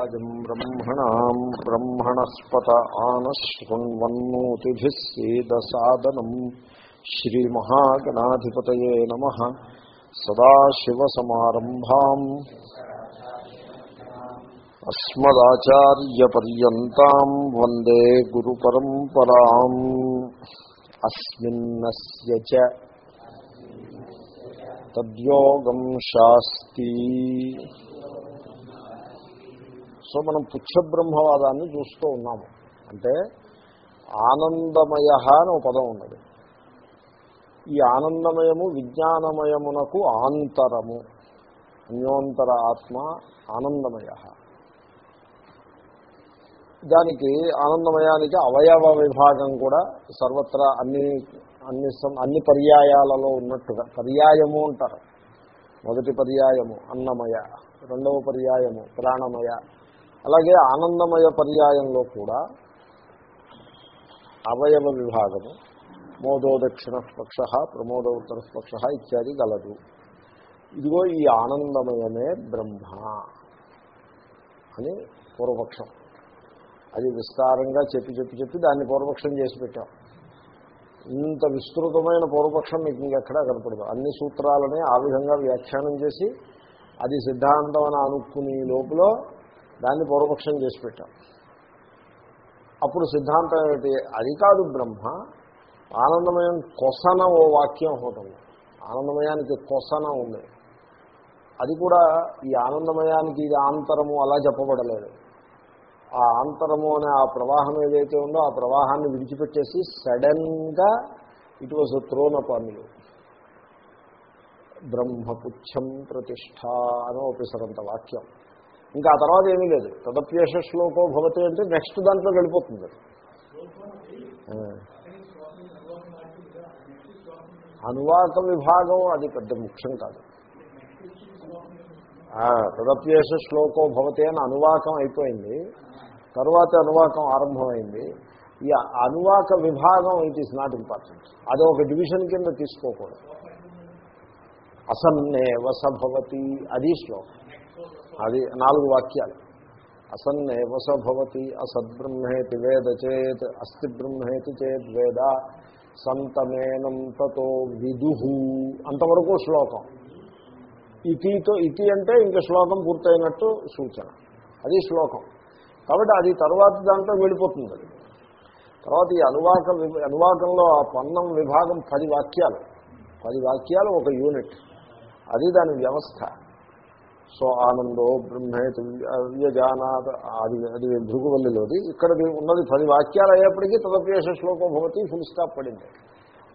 రాజం బ్రహ్మణాం బ్రహ్మణస్పత ఆనశృణ్వన్నోతిభిः సేదసాదనం. శ్రీమహాగణాధిపతయే నమ. సదాశివసమారంభాం. అస్మదాచార్యపర్యంతం వందే గురుపరంపరాం. అస్మిన్నస్య చ. తద్యోగం శాస్తి. సో మనం పుచ్చబ్రహ్మవాదాన్ని చూస్తూ ఉన్నాము. అంటే ఆనందమయ అని ఒక పదం ఉన్నది. ఈ ఆనందమయము విజ్ఞానమయమునకు ఆంతరము. అన్యోంతర ఆత్మ ఆనందమయ. దానికి ఆనందమయానికి అవయవ విభాగం కూడా సర్వత్రా అన్ని అన్ని అన్ని పర్యాయాలలో ఉన్నట్టుగా పర్యాయము అంటారు. మొదటి పర్యాయము అన్నమయ రెండవ పర్యాయము ప్రాణమయ అలాగే ఆనందమయ పర్యాయంలో కూడా అవయవ విభాగము మోదో దక్షిణ పక్ష ప్రమోద ఉత్తర ఇత్యాది గలదు. ఇదిగో ఈ ఆనందమయమే బ్రహ్మ అని పూర్వపక్షం. అది విస్తారంగా చెప్పి చెప్పి చెప్పి దాన్ని పూర్వపక్షం చేసి పెట్టాం. ఇంత విస్తృతమైన పూర్వపక్షం మీకు ఎక్కడా కనపడదు. అన్ని సూత్రాలని ఆ విధంగా వ్యాఖ్యానం చేసి అది సిద్ధాంతం అని అనుకునే లోపల దాన్ని పూర్వపక్షం చేసి పెట్టాం. అప్పుడు సిద్ధాంతం ఏమిటి? అది కాదు బ్రహ్మ ఆనందమయం కొసన ఓ వాక్యం ఒకటి ఆనందమయానికి కొసన ఉంది. అది కూడా ఈ ఆనందమయానికి ఇది ఆంతరము అలా చెప్పబడలేదు. ఆ ఆంతరము అనే ఆ ప్రవాహం ఏదైతే ఉందో ఆ ప్రవాహాన్ని విడిచిపెట్టేసి సడన్గా it was thrown upon you. బ్రహ్మపుచ్చం ప్రతిష్ట అని ఒప్పిసరంత వాక్యం. ఇంకా ఆ తర్వాత ఏమీ లేదు. తదప్యేష శ్లోకో భవతి అంటే నెక్స్ట్ దాంట్లో వెళ్ళిపోతుంది. అనువాక విభాగం అది పెద్ద ముఖ్యం కాదు. తదప్యేష శ్లోకో భవతి అని అనువాకం అయిపోయింది. తరువాత అనువాకం ఆరంభమైంది. ఈ అనువాక విభాగం ఇట్ ఈస్ నాట్ ఇంపార్టెంట్ అది ఒక డివిజన్ కింద తీసుకోకూడదు. అసన్నే వసభవతి అది శ్లోకం. అది నాలుగు వాక్యాలు. అసన్నే వసభవతి అసద్బ్రహ్మేతి వేద చేత్ అస్థి బ్రహ్మేతి చేత్ వేద సంతమేనం తతో విదుహు అంతవరకు శ్లోకం. ఇతితో ఇతి అంటే ఇంకా శ్లోకం పూర్తయినట్టు సూచన. అది శ్లోకం. కాబట్టి అది తర్వాత దాంట్లో వెళ్ళిపోతుంది. అది తర్వాత ఈ అనువాక అనువాకంలో ఆ పన్నం విభాగం పది వాక్యాలు. పది వాక్యాలు ఒక యూనిట్. అది దాని వ్యవస్థ. సో ఆనందో బ్రహ్మేతి వ్యజానాథ అది అది భృగువల్లిలోది. ఇక్కడ ఉన్నది పది వాక్యాలు అయ్యేప్పటికీ తదప్యేష శ్లోకం భవతి ఫుల్ స్టాప్ పడింది.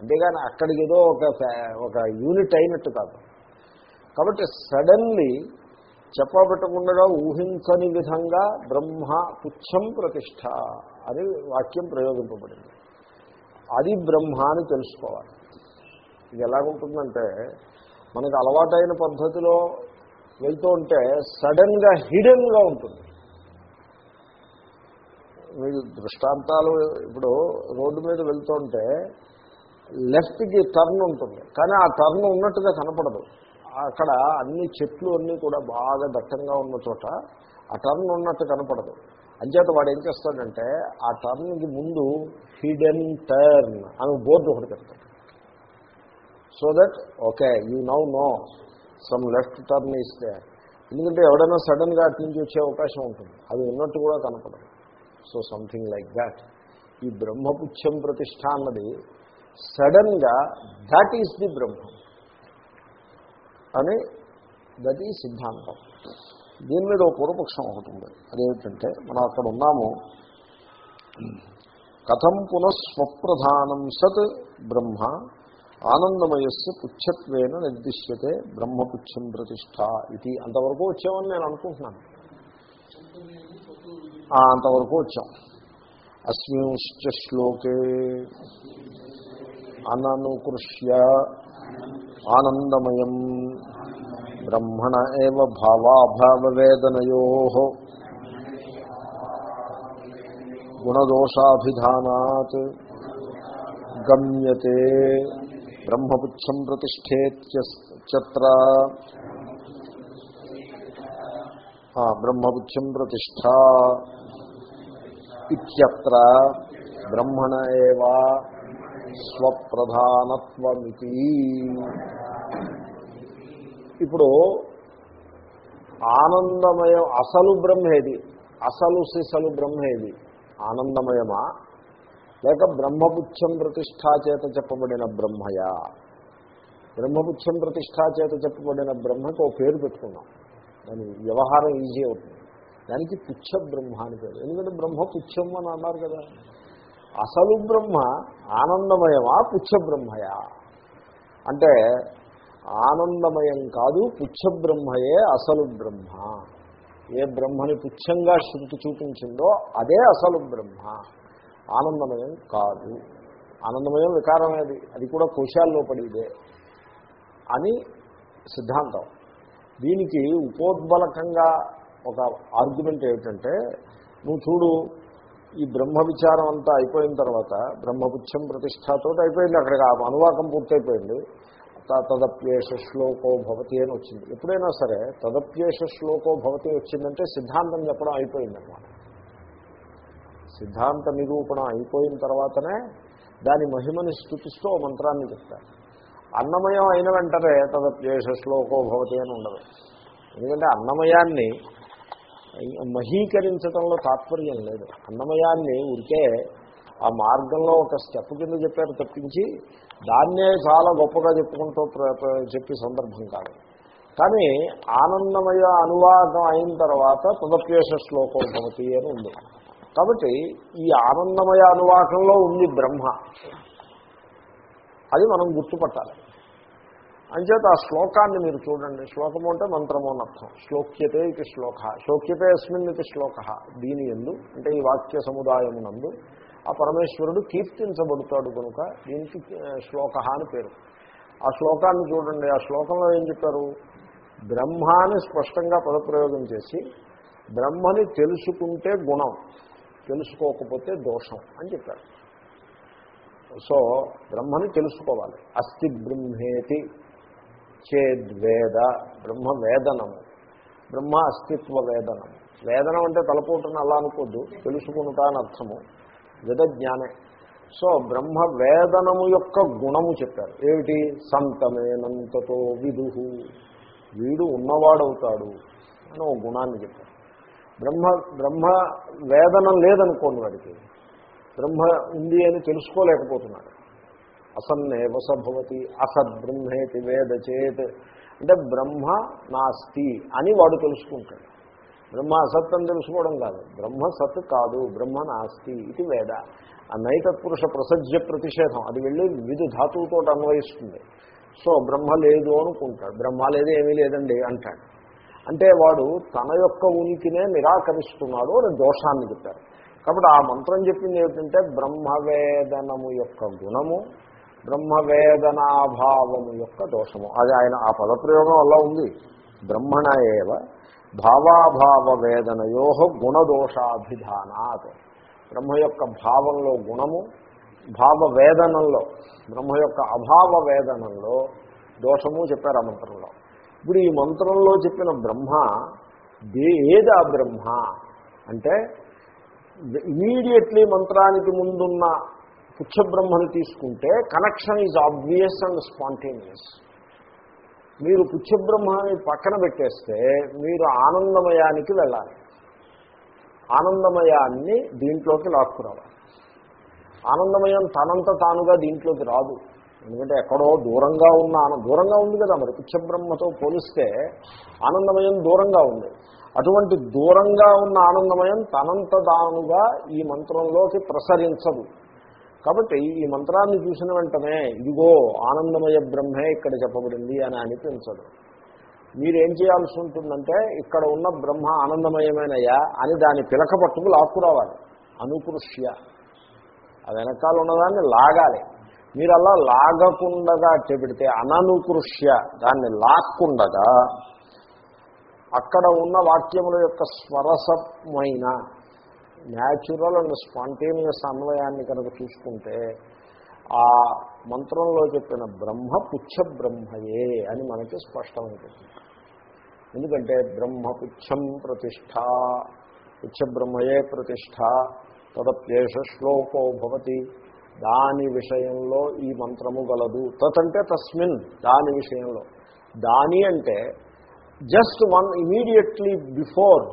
అంతేగాని అక్కడికి ఏదో ఒక ఒక యూనిట్ అయినట్టు కాదు. కాబట్టి సడన్లీ చెప్పబెట్టకుండా ఊహించని విధంగా బ్రహ్మ పుచ్చం ప్రతిష్ట అని వాక్యం ప్రయోగింపబడింది. అది బ్రహ్మ అని తెలుసుకోవాలి. ఇది ఎలాగుంటుందంటే మనకు అలవాటైన పద్ధతిలో వెళ్తూ ఉంటే సడన్గా హిడెన్గా ఉంటుంది. మీరు దృష్టాంతాలు ఇప్పుడు రోడ్డు మీద వెళ్తుంటే లెఫ్ట్కి టర్న్ ఉంటుంది. కానీ ఆ టర్న్ ఉన్నట్టుగా కనపడదు. అక్కడ అన్ని చెట్లు అన్నీ కూడా బాగా దట్టంగా ఉన్న చోట ఆ టర్న్ ఉన్నట్టు కనపడదు. అంచేత వాడు ఏం చేస్తాడంటే ఆ టర్న్కి ముందు హిడెన్ టర్న్ అని బోర్డు ఒకటి పెడతాడు. So that okay you now know. Some left turn ఇస్తే ఎందుకంటే ఎవడైనా సడన్గా అటు నుంచి వచ్చే అవకాశం ఉంటుంది. అది ఉన్నట్టు కూడా కనపడదు. సో సంథింగ్ లైక్ దాట్ ఈ బ్రహ్మపుచ్చం ప్రతిష్ట అన్నది సడన్గా దాట్ ఈస్ ది బ్రహ్మం అని దట్ ఈ సిద్ధాంతం దీని మీద ఒక పూర్వపక్షం ఒకటి ఉంది. అదేమిటంటే మనం అక్కడ ఉన్నాము. కథం పునఃస్వప్రధానం సత్ బ్రహ్మ ఆనందమయస్సు పుచ్చత్వేన నిర్దిశ్యతే బ్రహ్మపుచ్చం ప్రతిష్ట ఇది అంతవరకు వచ్చామని నేను అనుకుంటున్నాను. అంతవరకు వచ్చాం. అస్మింశ్చ శ్లోకే అననుకృష్య ఆనందమయం. బ్రహ్మణ ఏవ భావాభావవేదనయో గుణదోషాభిధానాత్ గమ్యతే బ్రహ్మపుచ్చం ప్రతిష్ఠేత్యత్ర బ్రహ్మపుచ్చం ప్రతిష్ట ఇత్యత్ర. బ్రహ్మణ ఏవా స్వప్రధానత్వమితి. ఇప్పుడు ఆనందమయం అసలు బ్రహ్మేది అసలు సిసలు బ్రహ్మేది ఆనందమయమా? లేక బ్రహ్మపుచ్చం ప్రతిష్టా చేత చెప్పబడిన బ్రహ్మయా. బ్రహ్మపుచ్చం ప్రతిష్టా చేత చెప్పబడిన బ్రహ్మకి ఒక పేరు పెట్టుకున్నాం. దాని వ్యవహారం ఈజీ అవుతుంది. దానికి పుచ్చ బ్రహ్మ అని పేరు. ఎందుకంటే బ్రహ్మ పుచ్చం అని అన్నారు కదా. అసలు బ్రహ్మ ఆనందమయమా పుచ్చ బ్రహ్మయా అంటే ఆనందమయం కాదు పుచ్చ బ్రహ్మయే అసలు బ్రహ్మ. ఏ బ్రహ్మని పుచ్చంగా శృతి చూపించిందో అదే అసలు బ్రహ్మ. ఆనందమయం కాదు. ఆనందమయం వికారమేది అది కూడా కోశాల్లో పడిదే అని సిద్ధాంతం. దీనికి ఉపోద్బలకంగా ఒక ఆర్గ్యుమెంట్ ఏమిటంటే నువ్వు చూడు ఈ బ్రహ్మ విచారం అంతా అయిపోయిన తర్వాత బ్రహ్మపుచ్చం ప్రతిష్టతో అయిపోయింది. అక్కడికి ఆ అనువాకం పూర్తయిపోయింది. తదప్యేష శ్లోకో భవతి అని వచ్చింది. ఎప్పుడైనా సరే తదప్యేష శ్లోకో భవతి వచ్చిందంటే సిద్ధాంతం చెప్పడం అయిపోయిందన్నమాట. సిద్ధాంత నిరూపణ అయిపోయిన తర్వాతనే దాని మహిమని స్థుతిస్తూ మంత్రాన్ని చెప్తారు. అన్నమయం అయిన వెంటనే తదప్యేష శ్లోకో భవతి అని ఉండదు. ఎందుకంటే అన్నమయాన్ని మహీకరించడంలో తాత్పర్యం లేదు. అన్నమయాన్ని ఉరికే ఆ మార్గంలో ఒక స్టెప్ కింద చెప్పారు తప్పించి దాన్నే చాలా గొప్పగా చెప్పుకుంటూ చెప్పే సందర్భం కాదు. కానీ ఆనందమయ అనువాదం అయిన తర్వాత తదప్యేష శ్లోకం భవతి అని ఉంది. కాబట్టి ఈ ఆనందమయ అనువాకంలో ఉంది బ్రహ్మ. అది మనం గుర్తుపట్టాలి. అంచేత ఆ శ్లోకాన్ని మీరు చూడండి. శ్లోకము అంటే మంత్రము అనర్థం శ్లోక్యతే ఇది శ్లోక. శ్లోక్యతే అస్మిన్ ఇది శ్లోక. దీని ఎందు అంటే ఈ వాక్య సముదాయమునందు ఆ పరమేశ్వరుడు కీర్తించబడతాడు కనుక దీనికి శ్లోక అని పేరు. ఆ శ్లోకాన్ని చూడండి. ఆ శ్లోకంలో ఏం చెప్పారు? బ్రహ్మాని స్పష్టంగా పదప్రయోగం చేసి బ్రహ్మని తెలుసుకుంటే గుణం. తెలుసుకోకపోతే దోషం అని చెప్పారు. సో బ్రహ్మని తెలుసుకోవాలి. అస్థి బ్రహ్మేతి చేద్వేద బ్రహ్మ వేదనము బ్రహ్మ అస్తిత్వ వేదనము వేదనం అంటే తలపోటును అలా అనుకోద్దు తెలుసుకుంటా అని అర్థము. వేద జ్ఞానే. సో బ్రహ్మ వేదనము యొక్క గుణము చెప్పారు. ఏమిటి? సంతమేనంతతో విదుహు వీడు ఉన్నవాడవుతాడు అని ఒక గుణాన్ని చెప్పారు. బ్రహ్మ బ్రహ్మ వేదనం లేదనుకోండి వాడికి. బ్రహ్మ ఉంది అని తెలుసుకోలేకపోతున్నాడు అసన్నేవ సభవతి అసద్బ్రహ్మేతి వేద చేత్ అంటే బ్రహ్మ నాస్తి అని వాడు తెలుసుకుంటాడు. బ్రహ్మ అసత్ అని తెలుసుకోవడం కాదు. బ్రహ్మ సత్ కాదు బ్రహ్మ నాస్తి ఇది వేద. ఆ నైతత్పురుష ప్రసజ్య ప్రతిషేధం అది వెళ్ళి విధు ధాతువుతో అన్వయిస్తుంది. సో బ్రహ్మ లేదు అనుకుంటాడు. బ్రహ్మ లేదు ఏమీ లేదండి అంటాడు. అంటే వాడు తన యొక్క ఉనికినే నిరాకరిస్తున్నాడు అని దోషాన్ని చెప్పారు. కాబట్టి ఆ మంత్రం చెప్పింది ఏమిటంటే బ్రహ్మవేదనము యొక్క గుణము బ్రహ్మవేదనాభావము యొక్క దోషము. అది ఆయన ఆ పదప్రయోగం అలా ఉంది. బ్రహ్మణ ఏవ భావాభావ వేదనయో గుణదోషాభిధానాత్. బ్రహ్మ యొక్క భావంలో గుణము భావ వేదనంలో బ్రహ్మ యొక్క అభావ వేదనంలో దోషము చెప్పారు ఆ మంత్రంలో. ఇప్పుడు ఈ మంత్రంలో చెప్పిన బ్రహ్మ ఏది ఆ బ్రహ్మ? అంటే ఇమీడియట్లీ మంత్రానికి ముందున్న పుచ్చబ్రహ్మను తీసుకుంటే connection is obvious and spontaneous మీరు పుచ్చబ్రహ్మని పక్కన పెట్టేస్తే మీరు ఆనందమయానికి వెళ్ళాలి. ఆనందమయాన్ని దీంట్లోకి లాక్కురావాలి. ఆనందమయం తనంత తానుగా దీంట్లోకి రాదు. ఎందుకంటే ఎక్కడో దూరంగా ఉన్న ఆనంద దూరంగా ఉంది కదా మరి పుచ్చబ్రహ్మతో పోలిస్తే ఆనందమయం దూరంగా ఉంది. అటువంటి దూరంగా ఉన్న ఆనందమయం తనంత దానుగా ఈ మంత్రంలోకి ప్రసరించదు. కాబట్టి ఈ మంత్రాన్ని చూసిన వెంటనే ఇదిగో ఆనందమయ బ్రహ్మే ఇక్కడ చెప్పబడింది అని అనిపించదు. మీరేం చేయాల్సి ఉంటుందంటే ఇక్కడ ఉన్న బ్రహ్మ ఆనందమయమైనయా అని దాని పిలక పట్టుకు లాక్కురావాలి. అనుకృష్య. ఆ వెనకాల ఉన్నదాన్ని లాగాలి. మీరు అలా లాగకుండగా చెబిడితే అననుకృష్య దాన్ని లాక్కుండగా అక్కడ ఉన్న వాక్యముల యొక్క స్వరసమైన న్యాచురల్ అండ్ స్పాంటేనియస్ అన్వయాన్ని కనుక చూసుకుంటే ఆ మంత్రంలో చెప్పిన బ్రహ్మ పుచ్చ బ్రహ్మయే అని మనకి స్పష్టమవుతుంది. ఎందుకంటే బ్రహ్మపుచ్చం ప్రతిష్ట పుచ్చబ్రహ్మయే ప్రతిష్ట తదప్యేష శ్లోకో భవతి. దాని విషయంలో ఈ మంత్రము గలదు. తత్ తస్మిన్ దాని విషయంలో. దాని అంటే జస్ట్ వన్ ఇమీడియట్లీ బిఫోర్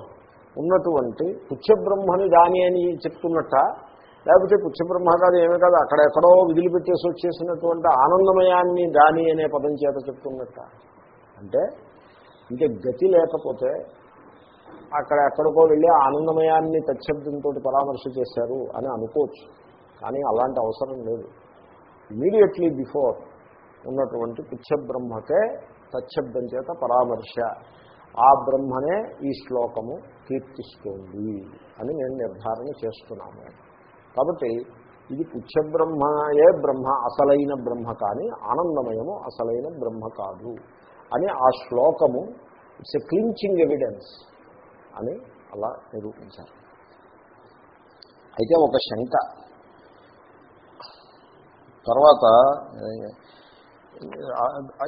ఉన్నటువంటి పుచ్చబ్రహ్మని దాని అని చెప్తున్నట్ట. లేకపోతే పుచ్చబ్రహ్మ కాదు ఏమీ కాదు అక్కడెక్కడో విధులు పెట్టేసి వచ్చేసినటువంటి ఆనందమయాన్ని దాని అనే పదం చేత చెప్తున్నట్ట. అంటే ఇంకా గతి లేకపోతే అక్కడ ఎక్కడికో వెళ్ళి ఆనందమయాన్ని తచ్చబ్దంతో పరామర్శ చేశారు అని అనుకోవచ్చు. కానీ అలాంటి అవసరం లేదు. ఇమీడియట్లీ బిఫోర్ ఉన్నటువంటి పుచ్చబ్రహ్మకే సచ్చబ్దం చేత పరామర్శ. ఆ బ్రహ్మనే ఈ శ్లోకము కీర్తిస్తోంది అని నేను నిర్ధారణ చేస్తున్నాను. కాబట్టి ఇది పుచ్చబ్రహ్మయే బ్రహ్మ అసలైన బ్రహ్మ కానీ ఆనందమయము అసలైన బ్రహ్మ కాదు అని ఆ శ్లోకము ఇట్స్ ఎ క్లించింగ్ ఎవిడెన్స్ అని అలా నిరూపించారు. అయితే ఒక శంక. తర్వాత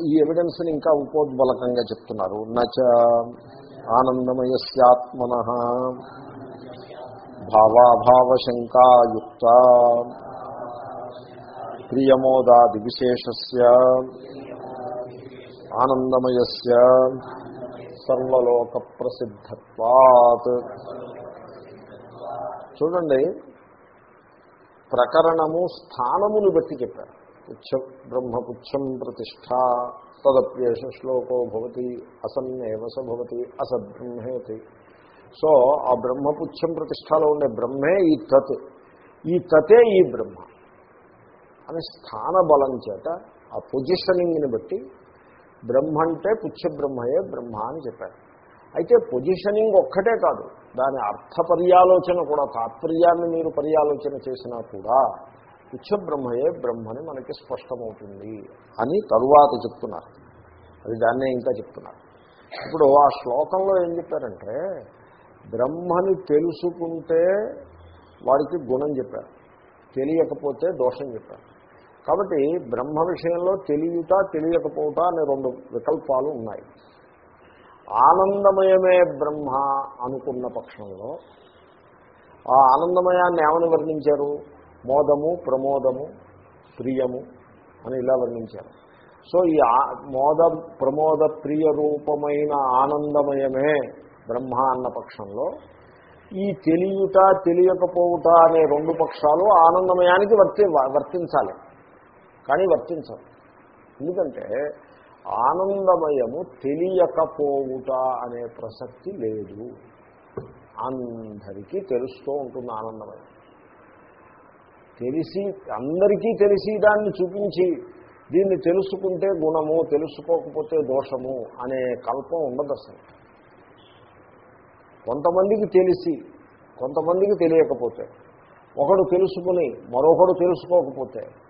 ఈ ఎవిడెన్స్ని ఇంకా ఉపోద్బలకంగా చెప్తున్నారు. నచ ఆనందమయస్యాత్మన భావాభావశంకాయుక్త ప్రియమోదాది విశేషస్య ఆనందమయస్య సర్వలోక ప్రసిద్ధత్వాత్ చూడండి ప్రకరణము స్థానమును బట్టి చెప్పారు. పుచ్చ బ్రహ్మపుచ్చం ప్రతిష్ట తదప్యేష శ్లోకో భవతి అసన్నేవస భవతి అసద్బ్రహ్మేతి. సో ఆ బ్రహ్మపుచ్చం ప్రతిష్టలో ఉండే బ్రహ్మే ఈ తత్. ఈ తతే ఈ బ్రహ్మ. అని స్థాన బలం చేత ఆ పొజిషనింగ్ని బట్టి బ్రహ్మ అంటే పుచ్చ బ్రహ్మయే బ్రహ్మ అని చెప్పారు. అయితే పొజిషనింగ్ ఒక్కటే కాదు. దాని అర్థ పర్యాలోచన కూడా తాత్పర్యాన్ని మీరు పర్యాలోచన చేసినా కూడా పుచ్చ బ్రహ్మయే బ్రహ్మని మనకి స్పష్టమవుతుంది అని తరువాత చెప్తున్నారు. అది దాన్నే ఇంకా చెప్తున్నారు. ఇప్పుడు ఆ శ్లోకంలో ఏం చెప్పారంటే బ్రహ్మని తెలుసుకుంటే వాడికి గుణం చెప్పారు. తెలియకపోతే దోషం చెప్పారు. కాబట్టి బ్రహ్మ విషయంలో తెలియట తెలియకపోవట అనే రెండు వికల్పాలు ఉన్నాయి. ఆనందమయమే బ్రహ్మ అనుకున్న పక్షంలో ఆ ఆనందమయాన్ని ఏమని వర్ణించారు? మోదము ప్రమోదము ప్రియము అని ఇలా వర్ణించారు. సో ఈ మోద ప్రమోద ప్రియ రూపమైన ఆనందమయమే బ్రహ్మ అన్న పక్షంలో ఈ తెలియట తెలియకపోవుట అనే రెండు పక్షాలు ఆనందమయానికి వర్తి వర్తించాలి. కానీ వర్తించాలి ఎందుకంటే ఆనందమయము తెలియకపోవుట అనే ప్రసక్తి లేదు. అందరికీ తెలుస్తూ ఉంటుంది ఆనందమయం. తెలిసి అందరికీ తెలిసి దాన్ని చూపించి దీన్ని తెలుసుకుంటే గుణము తెలుసుకోకపోతే దోషము అనే కల్పం ఉండదు అసలు. కొంతమందికి తెలిసి కొంతమందికి తెలియకపోతే ఒకడు తెలుసుకుని మరొకడు తెలుసుకోకపోతే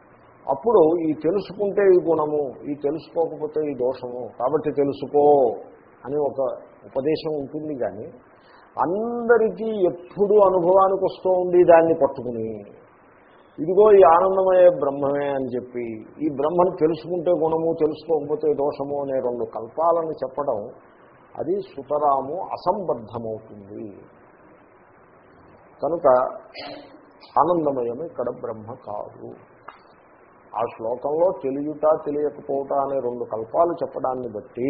అప్పుడు ఈ తెలుసుకుంటే ఈ గుణము ఈ తెలుసుకోకపోతే ఈ దోషము కాబట్టి తెలుసుకో అని ఒక ఉపదేశం ఉంటుంది కానీ అందరికీ ఎప్పుడు అనుభవానికి వస్తూ ఉండి దాన్ని పట్టుకుని ఇదిగో ఈ ఆనందమయ్యే బ్రహ్మమే అని చెప్పి ఈ బ్రహ్మను తెలుసుకుంటే గుణము తెలుసుకోకపోతే దోషము అనే రెండు కల్పాలను చెప్పడం అది సుతరాము అసంబద్ధమవుతుంది. కనుక ఆనందమయం ఇక్కడ బ్రహ్మ కాదు. ఆ శ్లోకంలో తెలియట తెలియకపోవట అనే రెండు కల్పాలు చెప్పడాన్ని బట్టి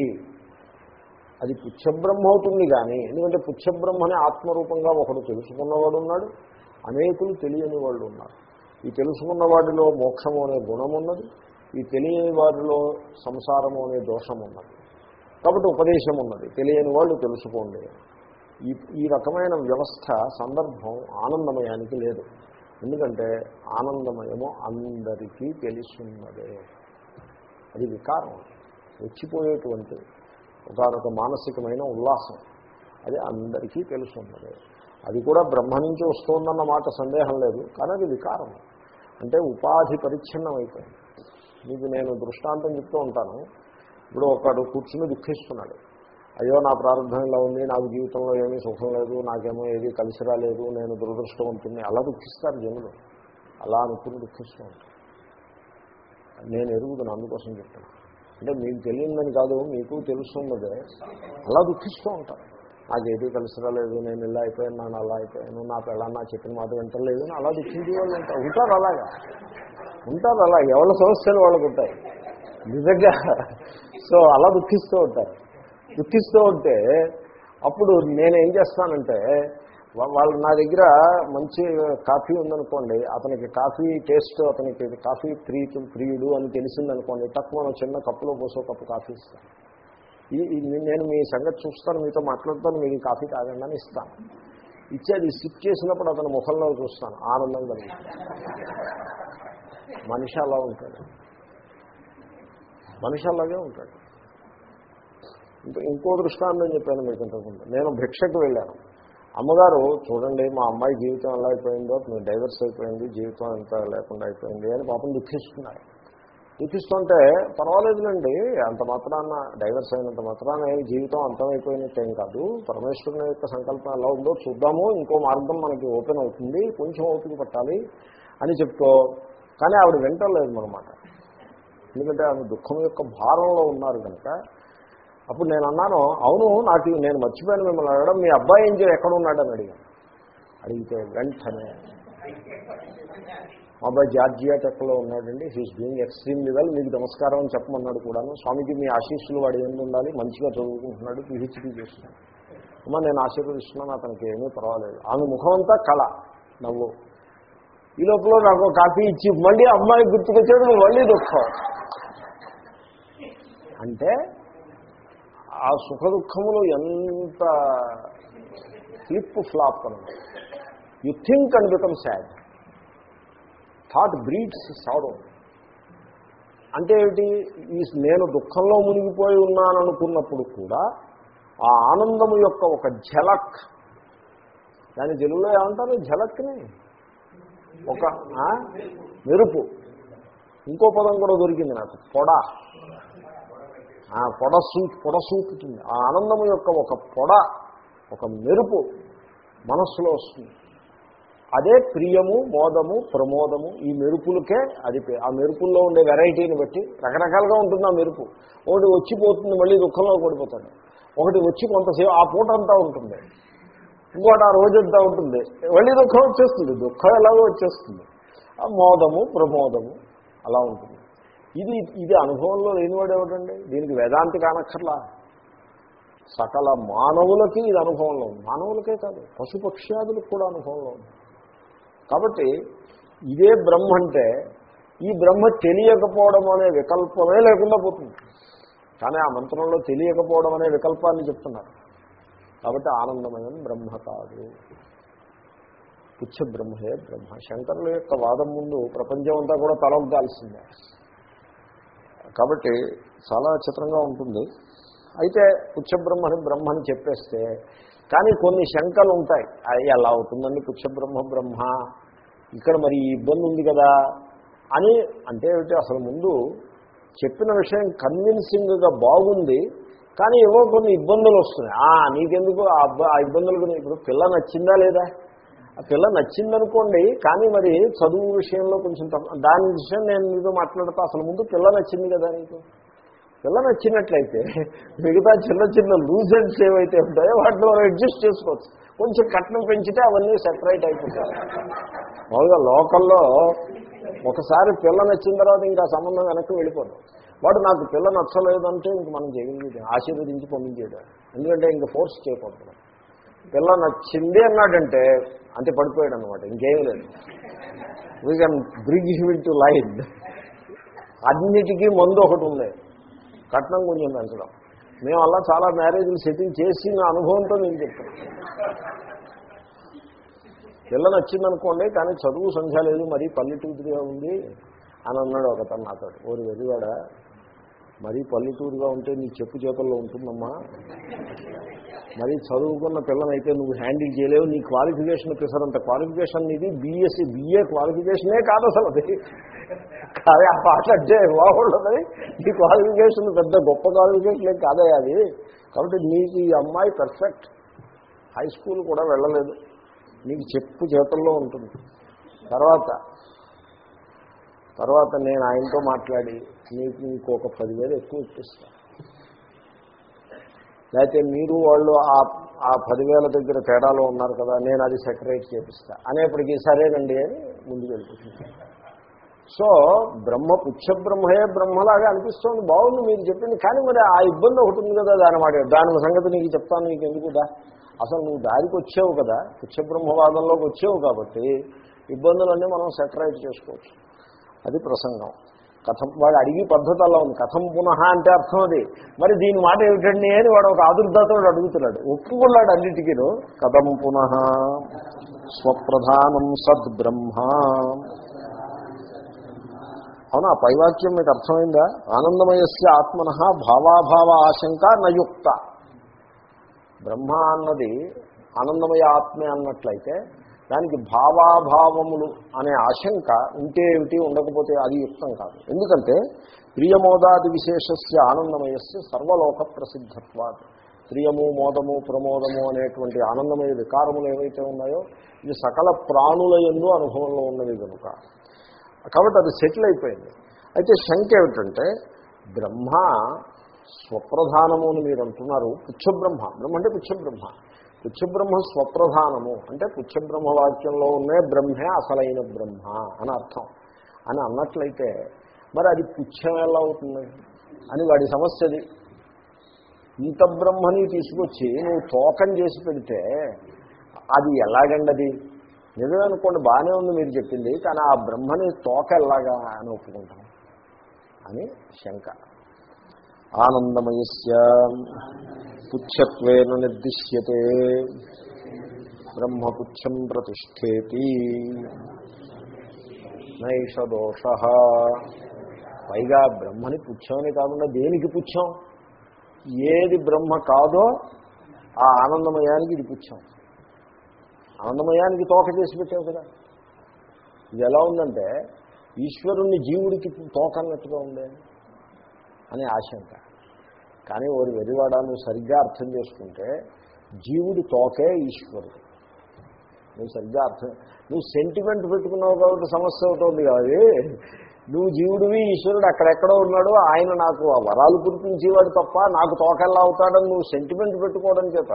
అది పుచ్చబ్రహ్మ అవుతుంది కానీ ఎందుకంటే పుచ్చబ్రహ్మని ఆత్మరూపంగా ఒకడు తెలుసుకున్నవాడు ఉన్నాడు అనేకులు తెలియని వాళ్ళు ఉన్నారు ఈ తెలుసుకున్న వాడిలో మోక్షము అనే గుణం ఉన్నది ఈ తెలియని వాడిలో సంసారము అనే దోషం ఉన్నది కాబట్టి ఉపదేశం ఉన్నది తెలియని వాళ్ళు తెలుసుకోండి. ఈ ఈ రకమైన వ్యవస్థ సందర్భం ఆనందమయానికి లేదు. ఎందుకంటే ఆనందమయము అందరికీ తెలుసున్నదే. అది వికారం. వచ్చిపోయేటువంటి ఒకనొక మానసికమైన ఉల్లాసం. అది అందరికీ తెలుసున్నదే. అది కూడా బ్రహ్మ నుంచి వస్తుందన్న మాట సందేహం లేదు కానీ అది వికారం. అంటే ఉపాధి పరిచ్ఛిన్నం అయిపోయింది మీకు నేను దృష్టాంతం చెప్తూ ఉంటాను. ఇప్పుడు ఒకడు కూర్చుని దుఃఖిస్తున్నాడు. అయ్యో నా ప్రారంభం ఇలా ఉంది నాకు జీవితంలో ఏమీ సుఖం లేదు నాకేమో ఏది కలిసి రాలేదు నేను దురదృష్టం ఉంటుంది అలా దుఃఖిస్తారు జనులు. అలా అనుకుని దుఃఖిస్తూ ఉంటారు. నేను ఎరుగుతాను అందుకోసం చెప్తాను అంటే మీకు తెలియదని కాదు మీకు తెలుస్తున్నదే అలా దుఃఖిస్తూ ఉంటారు. నాకు ఏది కలిసి రాలేదు నేను ఇలా అయిపోయాను నేను అలా అయిపోయాను నా పిల్ల నా చెప్పిన మాట వింటలేదు అలా దుఃఖించే వాళ్ళు ఉంటారు. ఉంటారు అలాగా. ఉంటారు అలా ఎవరి సమస్యలు వాళ్ళకు ఉంటాయి. నిజంగా. సో అలా దుఃఖిస్తూ ఉంటారు. దుఃఖిస్తూ ఉంటే అప్పుడు నేనేం చేస్తానంటే వాళ్ళు నా దగ్గర మంచి కాఫీ ఉందనుకోండి అతనికి కాఫీ టేస్ట్ అతనికి కాఫీ ప్రీ ప్రియుడు అని తెలిసిందనుకోండి తక్కువ మనం చిన్న కప్పులో పోసో కప్పు కాఫీ ఇస్తాను. నేను మీ సంగతి చూస్తాను మీతో మాట్లాడతాను మీరు కాఫీ తాగండి అని ఇస్తాను. ఇచ్చేది సిప్ చేసినప్పుడు అతని ముఖంలో చూస్తాను ఆనందం కలుగుతుంది మనిషి అలా ఉంటాడు. మనిషి అలాగే ఉంటాడు. ఇంకో దృష్టాంతం చెప్పాను మీకు ఇంతకుముందు. నేను భిక్షకు వెళ్ళాను. అమ్మగారు చూడండి మా అమ్మాయి జీవితం ఎలా అయిపోయిందో మీ డైవర్స్ అయిపోయింది జీవితం ఎంత లేకుండా అయిపోయింది అని పాపం దుఃఖిస్తున్నారు దుఃఖిస్తుంటే పర్వాలేదులండి అంత మాత్రాన డైవర్స్ అయినంత మాత్రాన జీవితం అంతమైపోయినట్టేం కాదు. పరమేశ్వరుని యొక్క సంకల్పం ఎలా ఉందో చూద్దాము. ఇంకో మార్గం మనకి ఓపెన్ అవుతుంది. కొంచెం ఓపిక పట్టాలి అని చెప్తూ కానీ ఆవిడ వింటలేదు అనమాట ఎందుకంటే ఆమె దుఃఖం యొక్క భారంలో ఉన్నారు కనుక అప్పుడు నేను అన్నాను అవును నాకు నేను మర్చిపోయాను మిమ్మల్ని అడగడం మీ అబ్బాయి ఏం చేయ ఎక్కడ ఉన్నాడని అడిగాను. అడిగితే వెంటనే మా అబ్బాయి జార్జియా టెక్లో ఉన్నాడండి హీస్ డూయింగ్ ఎక్స్ట్రీమ్లీ వెల్ మీకు నమస్కారం అని చెప్పమన్నాడు కూడాను. స్వామికి మీ ఆశీస్సులు వాడు ఏమి ఉండాలి మంచిగా చదువుకుంటున్నాడు పిహెచ్డీ చేస్తున్నాడు. అమ్మ నేను ఆశీర్వదిస్తున్నాను అతనికి ఏమీ పర్వాలేదు. ఆమె ముఖం అంతా కళ నవ్వు. ఈ లోపల నాకు కాఫీ ఇచ్చి మళ్ళీ అమ్మాయి గుర్తుకొచ్చాడు మళ్ళీ దుఃఖం అంటే ఆ సుఖ దుఃఖములు ఎంత ఫ్లిప్ ఫ్లాప్ అనమాట you think and become sad thought breeds sorrow అంటే ఏమిటి? ఈ నేను దుఃఖంలో మునిగిపోయి ఉన్నాను అనుకున్నప్పుడు కూడా ఆ ఆనందము యొక్క ఒక ఝలక్ దాని తెలుగులో ఏమంటారు? ఝలక్ని? ఒక మెరుపు. ఇంకో పదం కూడా దొరికింది నాకు. పొడ. పొడ సూ పొడ సూపుతుంది. ఆ ఆనందం యొక్క ఒక పొడ ఒక మెరుపు మనస్సులో వస్తుంది. అదే ప్రియము మోదము ప్రమోదము ఈ మెరుపులకే అది పే- ఆ మెరుపుల్లో ఉండే వెరైటీని బట్టి రకరకాలుగా ఉంటుంది ఆ మెరుపు. ఒకటి వచ్చిపోతుంది మళ్ళీ దుఃఖంలో పడిపోతాడు. ఒకటి వచ్చి కొంతసేపు ఆ పూట అంతా ఉంటుంది. ఇంకోటి ఆ రోజంతా ఉంటుంది. మళ్ళీ దుఃఖం వచ్చేస్తుంది. దుఃఖం ఎలాగో వచ్చేస్తుంది. ఆ మోదము ప్రమోదము అలా ఉంటుంది. ఇది ఇది అనుభవంలో లేనివాడు ఎవడండి? దీనికి వేదాంతి కానక్కర్లా. సకల మానవులకి ఇది అనుభవంలో ఉంది. మానవులకే కాదు పశుపక్ష్యాదులకు కూడా అనుభవంలో ఉంది. కాబట్టి ఇదే బ్రహ్మ అంటే ఈ బ్రహ్మ తెలియకపోవడం అనే వికల్పమే లేకుండా పోతుంది. కానీ ఆ మంత్రంలో తెలియకపోవడం అనే వికల్పాన్ని చెప్తున్నారు. కాబట్టి ఆనందమయం బ్రహ్మ కాదు. పుచ్చ బ్రహ్మయే బ్రహ్మ. శంకరుల యొక్క వాదం ముందు ప్రపంచం అంతా కూడా తలొగ్గాల్సిందే. కాబట్టి చాలా చిత్రంగా ఉంటుంది. అయితే పుచ్చబ్రహ్మని బ్రహ్మని చెప్పేస్తే కానీ కొన్ని శంకలు ఉంటాయి. అవి ఎలా అవుతుందండి పుచ్చబ్రహ్మ బ్రహ్మ. ఇక్కడ మరి ఇబ్బంది ఉంది కదా అని అంటే ఏమిటి? అసలు ముందు చెప్పిన విషయం కన్విన్సింగ్గా బాగుంది కానీ ఏవో కొన్ని ఇబ్బందులు వస్తున్నాయి. ఆ నీకెందుకు? ఆ ఇబ్బందులు ఇప్పుడు పిల్ల నచ్చిందా లేదా? ఆ పిల్ల నచ్చిందనుకోండి కానీ మరి చదువు విషయంలో కొంచెం దాని విషయం నేను మీతో మాట్లాడతా అసలు ముందు పిల్ల నచ్చింది కదా నీకు? పిల్ల నచ్చినట్లయితే మిగతా చిన్న చిన్న లూజెన్స్ ఏవైతే ఉంటాయో వాటిని మనం అడ్జస్ట్ చేసుకోవచ్చు. కొంచెం కట్నం పెంచితే అవన్నీ సెపరేట్ అయిపోతాయి. మామూలుగా లోకల్లో ఒకసారి పిల్ల నచ్చిన తర్వాత ఇంకా సంబంధం వెనక్కి వెళ్ళిపోతాం వాడు నాకు పిల్ల నచ్చలేదంటే ఇంక మనం చేయగలిగేది ఆశీర్వదించి పంపించేయడం. ఎందుకంటే ఇంక ఫోర్స్ చేయకూడదు. పిల్ల నచ్చింది అన్నాడంటే అంతే పడిపోయాడు అనమాట ఇంకేం లేదు. We can bring him to line అన్నిటికీ మందు ఒకటి ఉంది. కట్నం కొంచెం పెంచడం. మేము అలా చాలా మ్యారేజ్లు సెటిల్ చేసి నా అనుభవంతో నేను చెప్తాను పిల్ల నచ్చిందనుకోండి కానీ చదువు సంఖ్య లేదు మరీ పల్లెటూరుగా ఉంది అని అన్నాడు ఒకతను నాతో ఓరి వెరివాడ మరీ పల్లెటూరుగా ఉంటే నీ చెప్పు చేతుల్లో ఉంటుందమ్మా. మరి చదువుకున్న పిల్లనైతే నువ్వు హ్యాండిల్ చేయలేవు. నీ క్వాలిఫికేషన్ పిసరంత. క్వాలిఫికేషన్ ఇది బీఎస్సీ బీఏ క్వాలిఫికేషనే కాదు అసలు అది. కానీ ఆ పాట అంటే బాగుండదు నీ క్వాలిఫికేషన్ పెద్ద గొప్ప క్వాలిఫికేషన్ కాదే అది. కాబట్టి నీకు ఈ అమ్మాయి పర్ఫెక్ట్ హై స్కూల్ కూడా వెళ్ళలేదు. నీకు చెప్పు చేతుల్లో ఉంటుంది. తర్వాత తర్వాత నేను ఆయనతో మాట్లాడి నీకు ఇంకొక పదివేలు ఎక్కువ ఇప్పిస్తాను లేకపోతే మీరు వాళ్ళు ఆ ఆ పదివేల దగ్గర తేడాలో ఉన్నారు కదా నేను అది సెటరేట్ చేపిస్తా. అనేప్పటికీ సరేనండి అని ముందుకు వెళ్ళిపోతుంది సో బ్రహ్మ పుచ్చ బ్రహ్మయే బ్రహ్మలాగా అనిపిస్తోంది. బాగుంది మీరు చెప్పింది. కానీ మరి ఆ ఇబ్బంది ఒకటి ఉంది కదా దాని మాట. దాని సంగతి నీకు చెప్తాను నీకు ఎందుకుదా అసలు నువ్వు దారికి వచ్చావు కదా. పుచ్చ బ్రహ్మవాదంలోకి వచ్చావు కాబట్టి ఇబ్బందులన్నీ మనం సెటరైట్ చేసుకోవచ్చు. అది ప్రసంగం. కథం వాడు అడిగి పద్ధతి అలా ఉంది. కథం పునః అంటే అర్థం అది. మరి దీని మాట ఏమిటండి అని వాడు ఒక ఆదుర్దతో అడుగుతున్నాడు. ఒప్పుకున్నాడు అన్నిటికీ. కథం పునః. స్వప్రధానం సద్బ్రహ్మ. అవునా? పైవాక్యం మీకు అర్థమైందా? ఆనందమయస్య ఆత్మన భావాభావ ఆశంక నయుక్త. బ్రహ్మ అన్నది ఆనందమయ ఆత్మే అన్నట్లయితే దానికి భావాభావములు అనే ఆశంక ఉంటే ఏమిటి ఉండకపోతే అది యుక్తం కాదు. ఎందుకంటే ప్రియమోదాది విశేషస్య ఆనందమయస్య సర్వలోక ప్రసిద్ధత్వాత్ ప్రియము మోదము ప్రమోదము అనేటువంటి ఆనందమయ వికారములు ఏవైతే ఉన్నాయో ఇది సకల ప్రాణుల ఎందు అనుభవంలో ఉన్నది కనుక కాబట్టి అది సెటిల్ అయిపోయింది. అయితే శంక ఏమిటంటే బ్రహ్మ స్వప్రధానము అని మీరు అంటున్నారు పుచ్చబ్రహ్మ. బ్రహ్మ అంటే పుచ్చబ్రహ్మ. పుచ్చబ్రహ్మ స్వప్రధానము. అంటే పుచ్చబ్రహ్మ వాక్యంలో ఉన్నే బ్రహ్మే అసలైన బ్రహ్మ అని అర్థం. అని అన్నట్లయితే మరి అది పుచ్చం ఎలా అవుతుంది? అని వాడి సమస్యది. ఇంత బ్రహ్మని తీసుకొచ్చి నువ్వు తోకం చేసి పెడితే అది ఎలాగండది? నిజమే నిజమనుకోండి బాగానే ఉంది మీరు చెప్పింది కానీ ఆ బ్రహ్మని తోక ఎలాగా అని ఒప్పుకుంటాం. అని శంక. ఆనందమయస్య. పుచ్చత్వేన నిర్దిశ్యతే. బ్రహ్మపుచ్చం ప్రతిష్టేతి నైష దోష. పైగా బ్రహ్మని పుచ్చమని కాకుండా దేనికి పుచ్చం? ఏది బ్రహ్మ కాదో ఆ ఆనందమయానికి ఇది పుచ్చం. ఆనందమయానికి తోక చేసి పెట్టావు కదా. ఇది ఎలా ఉందంటే ఈశ్వరుణ్ణి జీవుడికి తోకన్నట్టుగా అన్నట్టుగా అనే ఆశంక కానీ ఓరి వెరివాడా నువ్వు సరిగ్గా అర్థం చేసుకుంటే జీవుడి తోకే ఈశ్వరుడు. నువ్వు సరిగ్గా అర్థం నువ్వు సెంటిమెంట్ పెట్టుకున్నావు కాబట్టి సమస్య అవుతుంది కాదు నువ్వు జీవుడివి ఈశ్వరుడు అక్కడెక్కడో ఉన్నాడు ఆయన నాకు ఆ వరాలు కురిపించేవాడు తప్ప నాకు తోకల్లా అవుతాడని నువ్వు సెంటిమెంట్ పెట్టుకోవడం చేత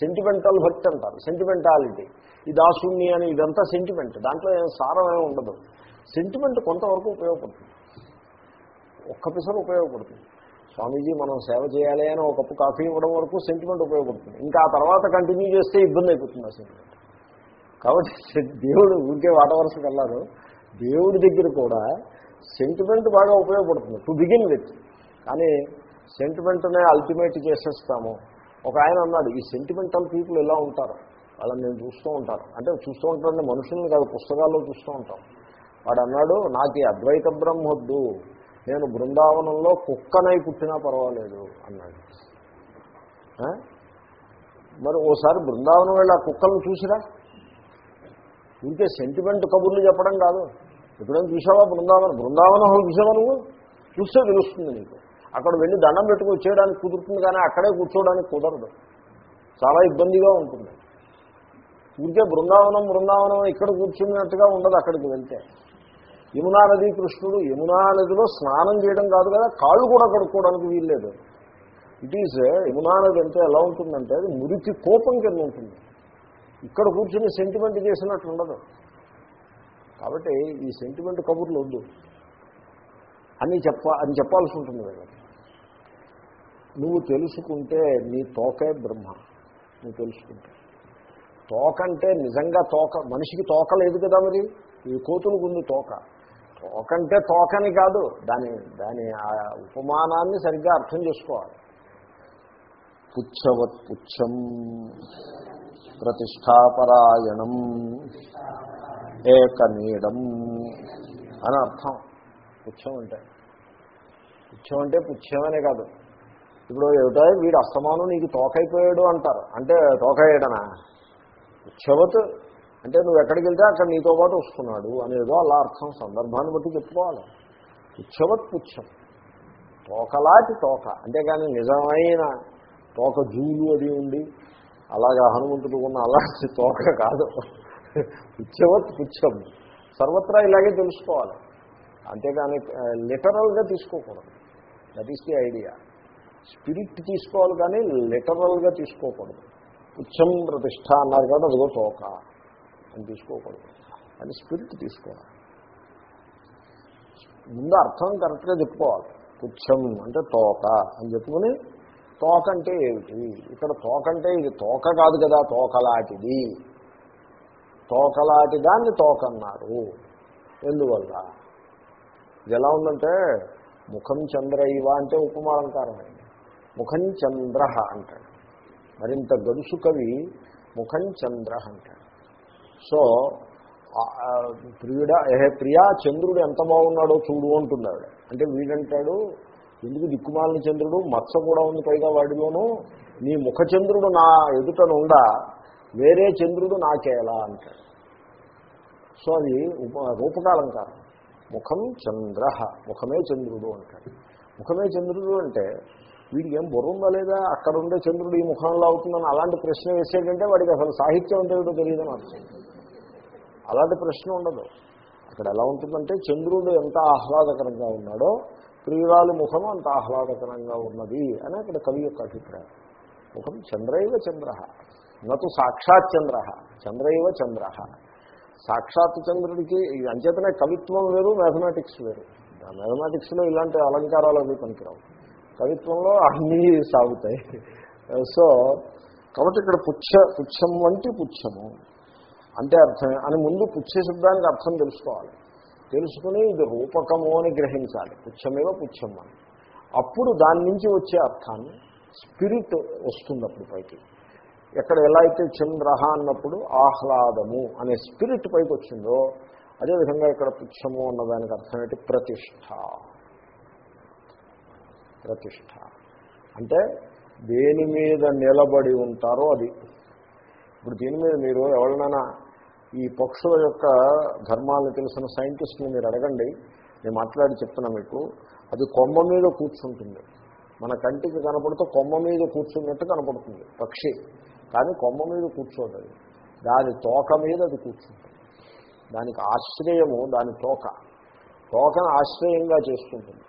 సెంటిమెంటల్ భక్తి అంటారు సెంటిమెంటాలిటీ ఈ దాసుణ్ణి అని ఇదంతా సెంటిమెంట్ దాంట్లో ఏం సారం ఏమి ఉండదు. సెంటిమెంట్ కొంతవరకు ఉపయోగపడుతుంది. ఒక్క పిసరు ఉపయోగపడుతుంది. స్వామీజీ మనం సేవ చేయాలి అని ఒక కప్పు కాఫీ ఇవ్వడం వరకు సెంటిమెంట్ ఉపయోగపడుతుంది. ఇంకా ఆ తర్వాత కంటిన్యూ చేస్తే ఇబ్బంది అయిపోతుంది ఆ సెంటిమెంట్ కాబట్టి దేవుడు ఊరికే వాట వెళ్ళారు. దేవుడి దగ్గర కూడా సెంటిమెంట్ బాగా ఉపయోగపడుతుంది. టు బిగిన్ విత్ కానీ సెంటిమెంట్నే అల్టిమేట్ చేసేస్తాము. ఒక ఆయన అన్నాడు ఈ సెంటిమెంటల్ పీపుల్ ఎలా ఉంటారు? వాళ్ళని నేను చూస్తూ ఉంటాను అంటే చూస్తూ ఉంటాను మనుషుల్ని కాదు పుస్తకాల్లో చూస్తూ ఉంటాం. వాడు అన్నాడు నాకు ఈ అద్వైత బ్రహ్మొద్దు నేను బృందావనంలో కుక్కనై పుట్టినా పర్వాలేదు అన్నాడు. మరి ఓసారి బృందావనం వెళ్ళి ఆ కుక్కలను చూసిరా? ఇంకే సెంటిమెంట్ కబుర్లు చెప్పడం కాదు. ఎప్పుడైనా చూసావా బృందావనం? బృందావనం చూసావా నువ్వు? చూస్తే తెలుస్తుంది నీకు. అక్కడ వెళ్ళి దండం పెట్టుకుని వచ్చేయడానికి కుదురుతుంది కానీ అక్కడే కూర్చోవడానికి కుదరదు. చాలా ఇబ్బందిగా ఉంటుంది. ఇంకే బృందావనం బృందావనం ఇక్కడ కూర్చున్నట్టుగా ఉండదు అక్కడికి వెళ్తే. యమునా నది కృష్ణుడు యమునా నదిలో స్నానం చేయడం కాదు కదా కాళ్ళు కూడా కడుక్కోవడానికి వీల్లేదు. ఇట్ ఈజ్ యమునా నది అంటే ఎలా ఉంటుందంటే అది మురికి కోపం కింద ఉంటుంది. ఇక్కడ కూర్చుని సెంటిమెంట్ చేసినట్టు ఉండదు. కాబట్టి ఈ సెంటిమెంట్ కబుర్లు వద్దు. అని చెప్ప అని చెప్పాల్సి ఉంటుంది వీళ్ళకి నువ్వు తెలుసుకుంటే నీ తోకే బ్రహ్మ. నువ్వు తెలుసుకుంటే. తోక అంటే నిజంగా తోక మనిషికి తోక లేదు కదా మరి? ఈ కోతులకు ఉంది తోక. తోకంటే తోకని కాదు దాని దాని ఆ ఉపమానాన్ని సరిగ్గా అర్థం చేసుకోవాలి. పుచ్చవత్ పుచ్చం ప్రతిష్టాపరాయణం ఏకనీడం అని అర్థం. పుచ్చం అంటే పుచ్చం అంటే పుచ్చమనే కాదు. ఇప్పుడు ఏమిటో వీడు అస్తమానం నీకు తోకైపోయాడు అంటారు. అంటే తోకయ్యాడనా? పుచ్చవత్ అంటే నువ్వు ఎక్కడికి వెళ్తే అక్కడ నీతో పాటు వస్తున్నాడు అనేదో అలా అర్థం సందర్భాన్ని బట్టి చెప్పుకోవాలి. పుచ్చవత్ పుచ్చం. తోకలాంటి తోక. అంతేకాని నిజమైన తోక జూలు అది ఉండి అలాగా హనుమంతుడు ఉన్న అలాంటి తోక కాదు. పుచ్చవత్ పుచ్చం. సర్వత్రా ఇలాగే తెలుసుకోవాలి. అంతేగాని లిటరల్గా తీసుకోకూడదు. That is the idea spirit తీసుకోవాలి కానీ లిటరల్గా తీసుకోకూడదు. పుచ్చం ప్రతిష్ట అన్నారు కాబట్టి అదిగో తోక. అని తీసుకోకూడదు. అని స్పిరిట్ తీసుకోవాలి. ముందు అర్థం కరెక్ట్గా చెప్పుకోవాలి. పుచ్చం అంటే తోక అని చెప్పుకుని తోక అంటే ఏమిటి? ఇక్కడ తోక అంటే ఇది తోక కాదు కదా తోకలాటిది తోకలాటి దాన్ని తోక అన్నారు. ఎందువల్ల? ఇది ఎలా ఉందంటే ముఖం చంద్ర ఇవ అంటే ఉపమాలంకారమైంది ముఖం చంద్ర అంటాడు. మరింత గడుసు కవి ముఖం చంద్ర అంటాడు. సో ప్రియుడ ఏ ప్రియా చంద్రుడు ఎంత బాగున్నాడో చూడు అంటుంది ఆవిడ అంటే వీడంటాడు ఎందుకు దిక్కుమాలిన చంద్రుడు? మత్స కూడా ఉంది పైగా వాడిలోనూ. నీ ముఖ చంద్రుడు నా ఎదుటనుండా వేరే చంద్రుడు నాకేలా అంటాడు. సో అది రూపకాలంకారం. ముఖం చంద్ర ముఖమే చంద్రుడు అంటాడు. ముఖమే చంద్రుడు అంటే వీడికి ఏం బుర్ర ఉందా లేదా? అక్కడ ఉండే చంద్రుడు ఈ ముఖంలో అవుతుందని అలాంటి ప్రశ్న వేసేటంటే వాడికి అసలు సాహిత్యం అంటే తెలియదు తెలియదని అర్థం అలాంటి ప్రశ్న ఉండదు. అక్కడ ఎలా ఉంటుందంటే చంద్రుడు ఎంత ఆహ్లాదకరంగా ఉన్నాడో ప్రియురాలు ముఖం అంత ఆహ్లాదకరంగా ఉన్నది అని అక్కడ కవి యొక్క అభిప్రాయం. ముఖం చంద్రైవ చంద్ర నటు సాక్షాత్ చంద్ర చంద్రైవ చంద్ర. సాక్షాత్ చంద్రుడికి అంచేతనే కవిత్వం వేరు మ్యాథమెటిక్స్ వేరు. మ్యాథమెటిక్స్లో ఇలాంటి అలంకారాలు అవి పనికిరావు. కవిత్వంలో అన్నీ సాగుతాయి. సో కాబట్టి ఇక్కడ పుచ్చ పుచ్చం వంటి పుచ్చము. అంటే అర్థం అని ముందు పుచ్చ శబ్దానికి అర్థం తెలుసుకోవాలి. తెలుసుకుని ఇది రూపకము అని గ్రహించాలి. పుచ్చమేవ పుచ్చమ్మ అప్పుడు దాని నుంచి వచ్చే అర్థాన్ని స్పిరిట్ వస్తుంది అప్పుడు పైకి. ఎక్కడ ఎలా అయితే చంద్రహ అన్నప్పుడు ఆహ్లాదము అనే స్పిరిట్ పైకి వచ్చిందో అదేవిధంగా ఇక్కడ పుచ్చము అన్నదానికి అర్థం ఏంటి? ప్రతిష్ట ప్రతిష్ట అంటే దేని మీద నిలబడి ఉంటారో అది. ఇప్పుడు దీని మీద మీరు ఎవరినైనా ఈ పక్షుల యొక్క ధర్మాలను తెలిసిన సైంటిస్ట్ని మీరు అడగండి. నేను మాట్లాడి చెప్తున్నా మీకు. అది కొమ్మ మీద కూర్చుంటుంది. మన కంటికి కనపడితే కొమ్మ మీద కూర్చున్నట్టు కనపడుతుంది. పక్షి. కానీ కొమ్మ మీద కూర్చోదు దాని తోక మీద అది కూర్చుంటుంది. దానికి ఆశ్రయము దాని తోక. తోకను ఆశ్రయంగా చేసుకుంటుంది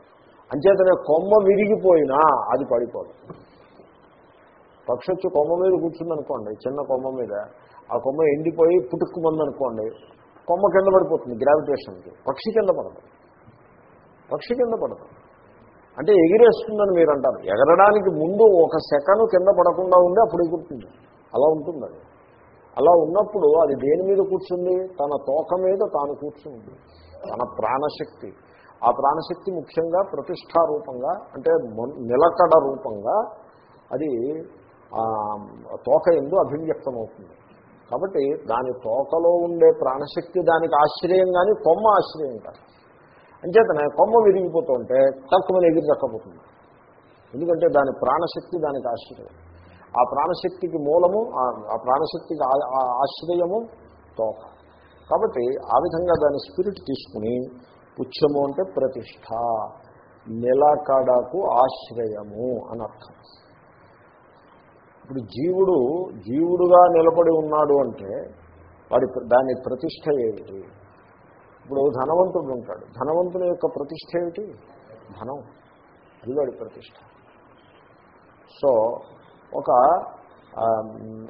అంచేతనే కొమ్మ విరిగిపోయినా అది పడిపోదు. పక్షి వచ్చి కొమ్మ మీద కూర్చుందనుకోండి చిన్న కొమ్మ మీద ఆ కొమ్మ ఎండిపోయి పుట్టుక్కుమందనుకోండి కొమ్మ కింద పడిపోతుంది గ్రావిటేషన్కి పక్షి కింద పడదు. పక్షి కింద పడదు. అంటే ఎగిరేస్తుందని మీరు అంటారు. ఎగరడానికి ముందు ఒక సెకండ్ కింద పడకుండా ఉండి అప్పుడు ఎగురుతుంది అలా ఉంటుంది అది అలా ఉన్నప్పుడు అది దేని మీద కూర్చుంది? తన తోక మీద తాను కూర్చుంది. తన ప్రాణశక్తి. ఆ ప్రాణశక్తి ముఖ్యంగా ప్రతిష్టారూపంగా అంటే నిలకడ రూపంగా అది తోక ఎందు అభివ్యక్తమవుతుంది. కాబట్టి దాని తోకలో ఉండే ప్రాణశక్తి దానికి ఆశ్రయం కానీ కొమ్మ ఆశ్రయం కాదు. అంచేతనే కొమ్మ విరిగిపోతుంటే తక్కువని ఎగిరి తక్కపోతుంది ఎందుకంటే దాని ప్రాణశక్తి దానికి ఆశ్రయం. ఆ ప్రాణశక్తికి మూలము ఆ ప్రాణశక్తికి ఆశ్రయము తోక. కాబట్టి ఆ విధంగా దాని స్పిరిట్ తీసుకుని పుచ్చము అంటే ప్రతిష్ట నిలకడకు ఆశ్రయము అని అర్థం ఇప్పుడు జీవుడు జీవుడుగా నిలబడి ఉన్నాడు అంటే వాడి దాని ప్రతిష్ట ఏమిటి? ఇప్పుడు ధనవంతుడు ఉంటాడు. ధనవంతుని యొక్క ప్రతిష్ట ఏమిటి? ధనం. అది వాడి ప్రతిష్ట. సో ఒక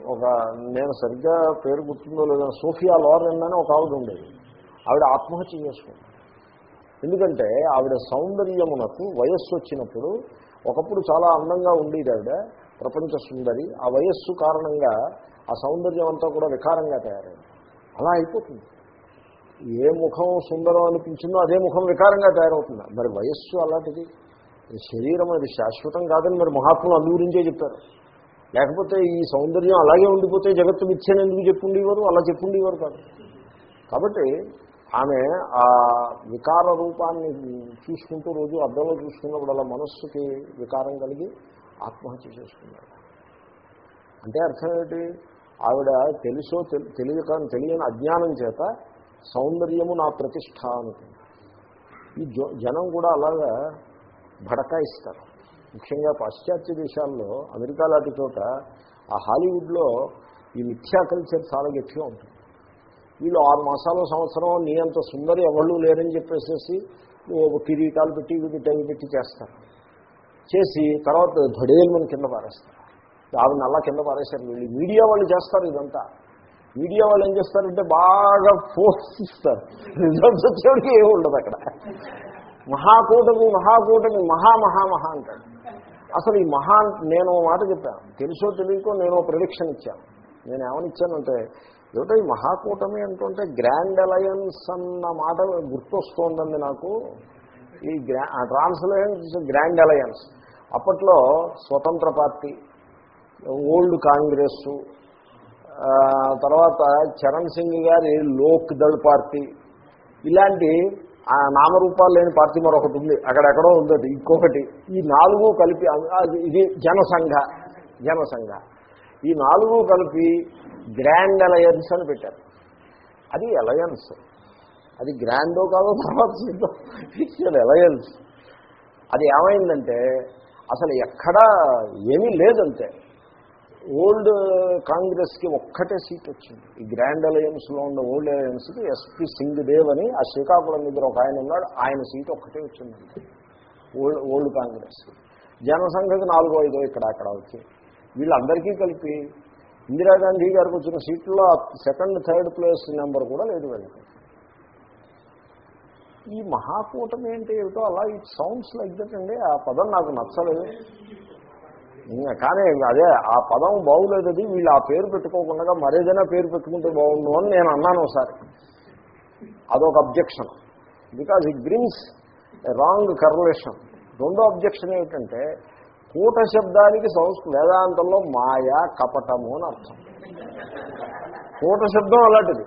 ఒక నేను సరిగ్గా పేరు గుర్తుందో లేదో సోఫియా లోరెన్ అని ఒక ఆవిడ ఉండేది. ఆవిడ ఆత్మహత్య చేసుకుంది. ఎందుకంటే ఆవిడ సౌందర్యమునకు వయస్సు వచ్చినప్పుడు ఒకప్పుడు చాలా అందంగా ఉండేది ఆవిడ. ప్రపంచ సుందరి ఆ వయస్సు కారణంగా ఆ సౌందర్యం అంతా కూడా వికారంగా తయారైంది. అలా అయిపోతుంది. ఏ ముఖం సుందరం అనిపించిందో అదే ముఖం వికారంగా తయారవుతుంది. మరి వయస్సు అలాంటిది. శరీరం అది శాశ్వతం కాదని మరి మహాత్ములు అందు గురించే చెప్పారు. లేకపోతే ఈ సౌందర్యం అలాగే ఉండిపోతే జగత్తు మిథ్యని ఎందుకు చెప్పుండేవారు? అలా చెప్పుండేవారు కాదు. కాబట్టి ఆమె ఆ వికార రూపాన్ని చూసుకుంటూ రోజు అద్దంలో చూసుకున్నప్పుడు అలా మనస్సుకి వికారం కలిగి ఆత్మహత్య చేసుకున్నాడు. అంటే అర్థం ఏమిటి ఆవిడ తెలుసో తెలియక తెలియని అజ్ఞానం చేత సౌందర్యము నా ప్రతిష్ట అనుకుంది. ఈ జనం కూడా అలాగా భడకాయిస్తారు. ముఖ్యంగా పాశ్చాత్య దేశాల్లో అమెరికా లాంటి చోట ఆ హాలీవుడ్లో ఈ మిథ్యా కల్చర్ చాలా గట్టిగా ఉంటుంది. వీళ్ళు ఆరు మాసాల సంవత్సరం నీ అంత సుందరి ఎవళ్ళు లేరని చెప్పేసేసి ఓ కిరీటాలు పెట్టి ఇవి పెట్టి అవి పెట్టి చేస్తారు. చేసి తర్వాత ధడేల్మని కింద పారేస్తారు. ఆవిడ అలా కింద పారేశారు. వీళ్ళు మీడియా వాళ్ళు చేస్తారు ఇదంతా. మీడియా వాళ్ళు ఏం చేస్తారంటే బాగా ఫోర్స్ ఇస్తారు రిజల్ట్స్ వచ్చేవాడికి ఏమి ఉండదు అక్కడ. మహాకూటమి మహాకూటమి మహా మహా మహా అంటాడు. అసలు ఈ మహా నేను మాట చెప్పాను. తెలుసో తెలియకో నేను ప్రిడిక్షన్ ఇచ్చాను. నేను ఏమని ఇచ్చానంటే ఏమిటో ఈ మహాకూటమి అంటుంటే గ్రాండ్ అలయన్స్ అన్న మాట గుర్తొస్తోందండి నాకు. ఈ గ్రా ట్రాన్స్లేషన్స్ గ్రాండ్ అలయన్స్ అప్పట్లో స్వతంత్ర పార్టీ ఓల్డ్ కాంగ్రెస్ తర్వాత చరణ్ సింగ్ గారి లోక్ దళ్ పార్టీ ఇలాంటి ఆ నామరూపాలు లేని పార్టీ మరొకటి ఉంది. అక్కడెక్కడో ఉంది అది. ఇంకొకటి ఈ నాలుగు కలిపి అది- ఇది జనసంఘ జనసంఘ. ఈ నాలుగు కలిపి గ్రాండ్ అలయన్స్ అని పెట్టారు. అది అలయన్స్ అది గ్రాండో కాదో తర్వాత చూద్దాం ఇట్స్ అలయన్స్ అది ఏమైందంటే అసలు ఎక్కడా ఏమీ లేదంతే. ఓల్డ్ కాంగ్రెస్కి ఒక్కటే సీట్ వచ్చింది. ఈ గ్రాండ్ అలయన్స్లో ఉన్న ఓల్డ్ అలయన్స్కి ఎస్పీ సింగ్ దేవ్ అని ఆ శ్రీకాకుళం దగ్గర ఒక ఆయన ఉన్నాడు. ఆయన సీట్ ఒక్కటే వచ్చిందండి ఓల్డ్ ఓల్డ్ కాంగ్రెస్. జనసంఖ్యకి నాలుగో ఐదో ఇక్కడ అక్కడ వచ్చి. వీళ్ళందరికీ కలిపి ఇందిరాగాంధీ గారికి వచ్చిన సీట్లో సెకండ్ థర్డ్ ప్లేస్ నెంబర్ కూడా లేదు వెళ్ళి ఈ మహాకూటమి ఏంటి ఏమిటో అలా ఇట్ సౌండ్స్ లైక్ దట్ అండి. ఆ పదం నాకు నచ్చలేదు. కానీ అదే ఆ పదం బాగులేదది అది వీళ్ళు ఆ పేరు పెట్టుకోకుండా మరేదైనా పేరు పెట్టుకుంటే బాగుండు అని నేను అన్నాను ఒకసారి. అదొక objection because it brings wrong correlation రెండో అబ్జెక్షన్ ఏమిటంటే కూట శబ్దానికి సంస్కృత వేదాంతంలో మాయ కపటము అని అర్థం. కూట శబ్దం అలాంటిది.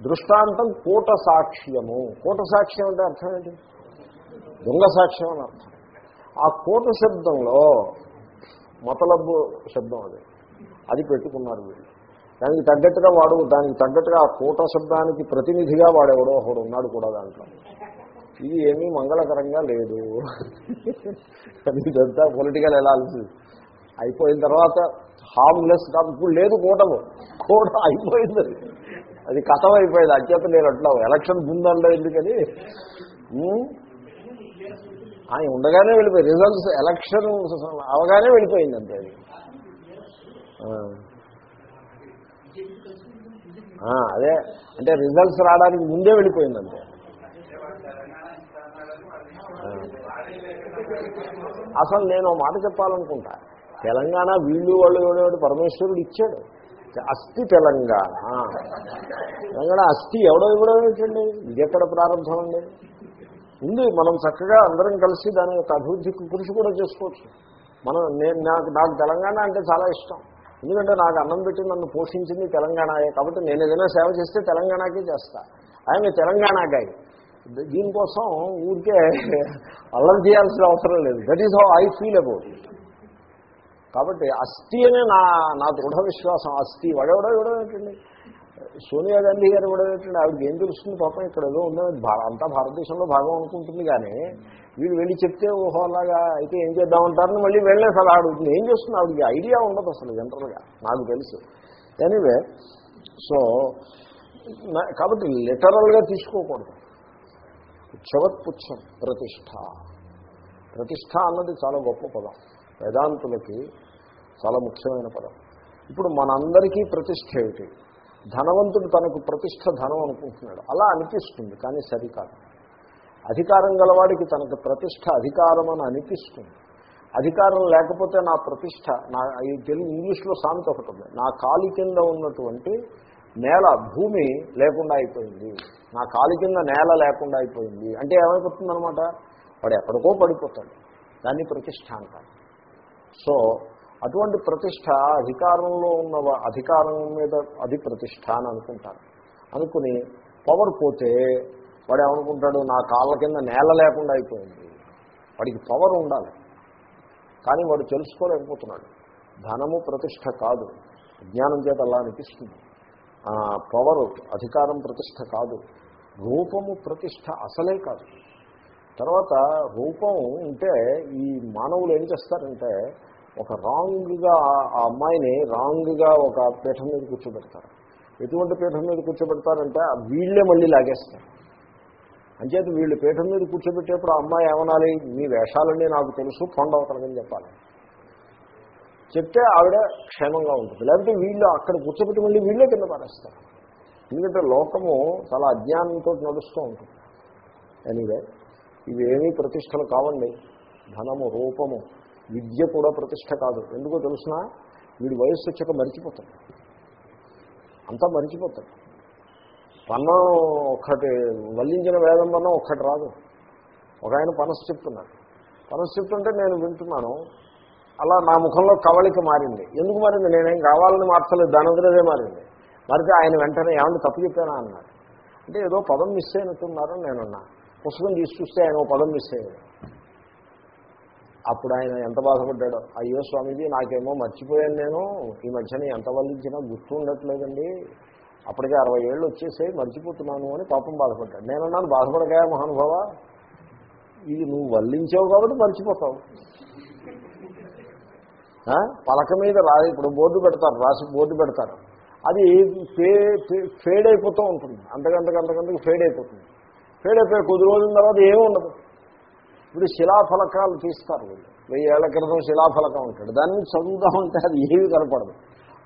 దృష్టాంతం కూట సాక్ష్యము కూట సాక్ష్యం అంటే అర్థం ఏంటి? దొంగ సాక్ష్యం అని అర్థం. ఆ కూట శబ్దంలో మతలబ్బు శబ్దం అది. అది పెట్టుకున్నారు వీళ్ళు. దానికి తగ్గట్టుగా వాడు దానికి తగ్గట్టుగా ఆ కూట శబ్దానికి ప్రతినిధిగా వాడెవడో ఒకడు ఉన్నాడు కూడా దాంట్లో. ఇది ఏమీ మంగళకరంగా లేదు. అది ఇదంతా పొలిటికల్ ఎనాలిసిస్ అయిపోయిన తర్వాత హార్మ్లెస్ కాదు ఇప్పుడు లేదు కూటము. కూట అయిపోయింది. అది. కథం అయిపోయింది అత్యంత నేను అట్లా ఎలక్షన్ ముందంలో ఎందుకని? ఆయన ఉండగానే వెళ్ళిపోయి రిజల్ట్స్ ఎలక్షన్ అవగానే వెళ్ళిపోయింది అంతే అది. ఆ. అదే. అంటే రిజల్ట్స్ రావడానికి ముందే వెళ్ళిపోయింది అంతే. అసలు నేను మాట చెప్పాలనుకుంటా. తెలంగాణ వీళ్ళు వాళ్ళు ఎవడెవడు? పరమేశ్వరుడు ఇచ్చాడు. అస్థి తెలంగాణ. తెలంగాణ అస్థి ఎవడో ఇవ్వడం ఏంటండి? ఇది ఎక్కడ ప్రారంభం అండి? ఉంది మనం చక్కగా అందరం కలిసి దాని యొక్క అభివృద్ధికి కృషి కూడా చేసుకోవచ్చు. మనం నేను నాకు నాకు తెలంగాణ అంటే చాలా ఇష్టం. ఎందుకంటే నాకు అన్నం పెట్టి నన్ను పోషించింది తెలంగాణయే కాబట్టి నేను ఏదైనా సేవ చేస్తే తెలంగాణకే చేస్తా. ఆయన తెలంగాణ గాయ దీనికోసం ఊరికే అల్లం చేయాల్సిన అవసరం లేదు. That is how I feel about కాబట్టి అస్థి అనే నా నా దృఢ విశ్వాసం. అస్థి వాడెవడో ఎవడో ఏంటండి? సోనియా గాంధీ గారు కూడా ఏంటంటే ఆవిడకి ఏం తెలుస్తుంది పాపం? ఇక్కడ ఏదో ఉందని అంతా భారతదేశంలో భాగం అనుకుంటుంది కానీ వీళ్ళు వెళ్ళి చెప్తే ఓహో అలాగా అయితే ఏం చేద్దామంటారని మళ్ళీ వెళ్ళే సలహా అడుగుతుంది. ఏం చేస్తుంది? ఆవిడకి ఐడియా ఉండదు అసలు జనరల్గా నాకు తెలుసు. ఎనీవే సో కాబట్టి లిటరల్గా తీసుకోకూడదు. చవత్పుచ్చం ప్రతిష్ట ప్రతిష్ట అన్నది చాలా గొప్ప పదం. వేదాంతులకి చాలా ముఖ్యమైన పదం. ఇప్పుడు మనందరికీ ప్రతిష్ట ఏమిటి? ధనవంతుడు తనకు ప్రతిష్ట ధనం అనుకుంటున్నాడు. అలా అనిపిస్తుంది కానీ సరికాదు. అధికారం గలవాడికి తనకు ప్రతిష్ట అధికారం అని అనిపిస్తుంది. అధికారం లేకపోతే నా ప్రతిష్ట నా ఈ తెలుగు ఇంగ్లీష్లో సామెత ఒకటి ఉంది. నా కాలి కింద ఉన్నటువంటి నేల భూమి లేకుండా అయిపోయింది. నా కాలి కింద నేల లేకుండా అయిపోయింది. అంటే ఏమైపోతుందనమాట వాడు ఎక్కడికో పడిపోతాడు. దాన్ని ప్రతిష్ట అంటారు. సో అటువంటి ప్రతిష్ట అధికారంలో ఉన్న అధికారం మీద అది ప్రతిష్ట అని అనుకుంటాను అనుకుని పవర్ పోతే వాడు ఏమనుకుంటాడు నా కాళ్ళ కింద నేల లేకుండా అయిపోయింది. వాడికి పవర్ ఉండాలి. కానీ వాడు తెలుసుకోలేకపోతున్నాడు. ధనము ప్రతిష్ట కాదు. జ్ఞానం చేత అలా అనిపిస్తుంది. పవర్ పవరు అధికారం ప్రతిష్ట కాదు. రూపము ప్రతిష్ట అసలే కాదు. తర్వాత రూపం ఉంటే ఈ మానవులు ఏం చేస్తారంటే ఒక రాంగ్గా ఆ అమ్మాయిని రాంగ్గా ఒక పీఠం మీద కూర్చోబెడతారు. ఎటువంటి పీఠం మీద కూర్చోబెడతారంటే ఆ వీళ్ళే మళ్ళీ లాగేస్తారు. అంచేత వీళ్ళు పీఠం మీద కూర్చోబెట్టేప్పుడు ఆ అమ్మాయి ఏమనాలి? మీ వేషాలన్నీ నాకు తెలుసు కొండవతలని చెప్పాలి. చెప్తే ఆవిడ క్షేమంగా ఉంటుంది. లేకపోతే వీళ్ళు అక్కడ కూర్చోబెట్టి మళ్ళీ వీళ్ళే కింద పారేస్తారు. ఎందుకంటే లోకము చాలా అజ్ఞానంతో నడుస్తూ ఉంటుంది. ఎనీవే ఇవేమీ ప్రతిష్టలు కావండి. ధనము రూపము విద్య కూడా ప్రతిష్ట కాదు. ఎందుకో తెలుసిన? వీడి వయస్సు వచ్చాక మరిచిపోతాడు. అంతా మరిచిపోతాడు. పన్నం ఒక్కటి వల్లించిన వేదం పన్నం ఒక్కటి రాదు. ఒక ఆయన పనసు చెప్తున్నాడు. పనసు చెప్తుంటే నేను వింటున్నాను. అలా నా ముఖంలో కవళిక మారింది. ఎందుకు మారింది? నేనేం కావాలని మార్చలేదు. దాని మారింది. మరితే ఆయన వెంటనే ఏమన్నా తప్పు చెప్పానా అన్నాడు. అంటే ఏదో పదం మిస్ అయినట్టున్నారని నేనున్నా. పుస్తకం తీసి చూస్తే ఆయన ఓ పదం మిస్ అయ్యాడు. అప్పుడు ఆయన ఎంత బాధపడ్డాడో అయ్యో స్వామీజీ నాకేమో మర్చిపోయాను నేను. ఈ మధ్యన ఎంత వల్లించినా గుర్తు ఉండట్లేదండి అప్పటికే అరవై ఏళ్ళు వచ్చేసి మర్చిపోతున్నాను అని పాపం బాధపడ్డాడు. నేనున్నాను బాధపడగా మహానుభావ? ఇది నువ్వు వల్లించావు కాబట్టి మర్చిపోతావు. పలక మీద రా ఇప్పుడు బోర్డు పెడతారు రాసి బోర్డు పెడతారు. అది ఫే ఫే- ఫేడ్ అయిపోతూ ఉంటుంది. అంతకంతకంతకంతకు ఫేడ్ అయిపోతుంది ఫేడ్ అయిపోయి కొద్ది రోజుల తర్వాత ఏమీ ఉండదు. ఇప్పుడు శిలాఫలకాలు తీస్తారు వీళ్ళు. వెయ్యి ఏళ్ళ క్రితం శిలాఫలకం ఉంటాడు. దాన్ని చదువుతా ఉంటే అది ఏమీ కనపడదు.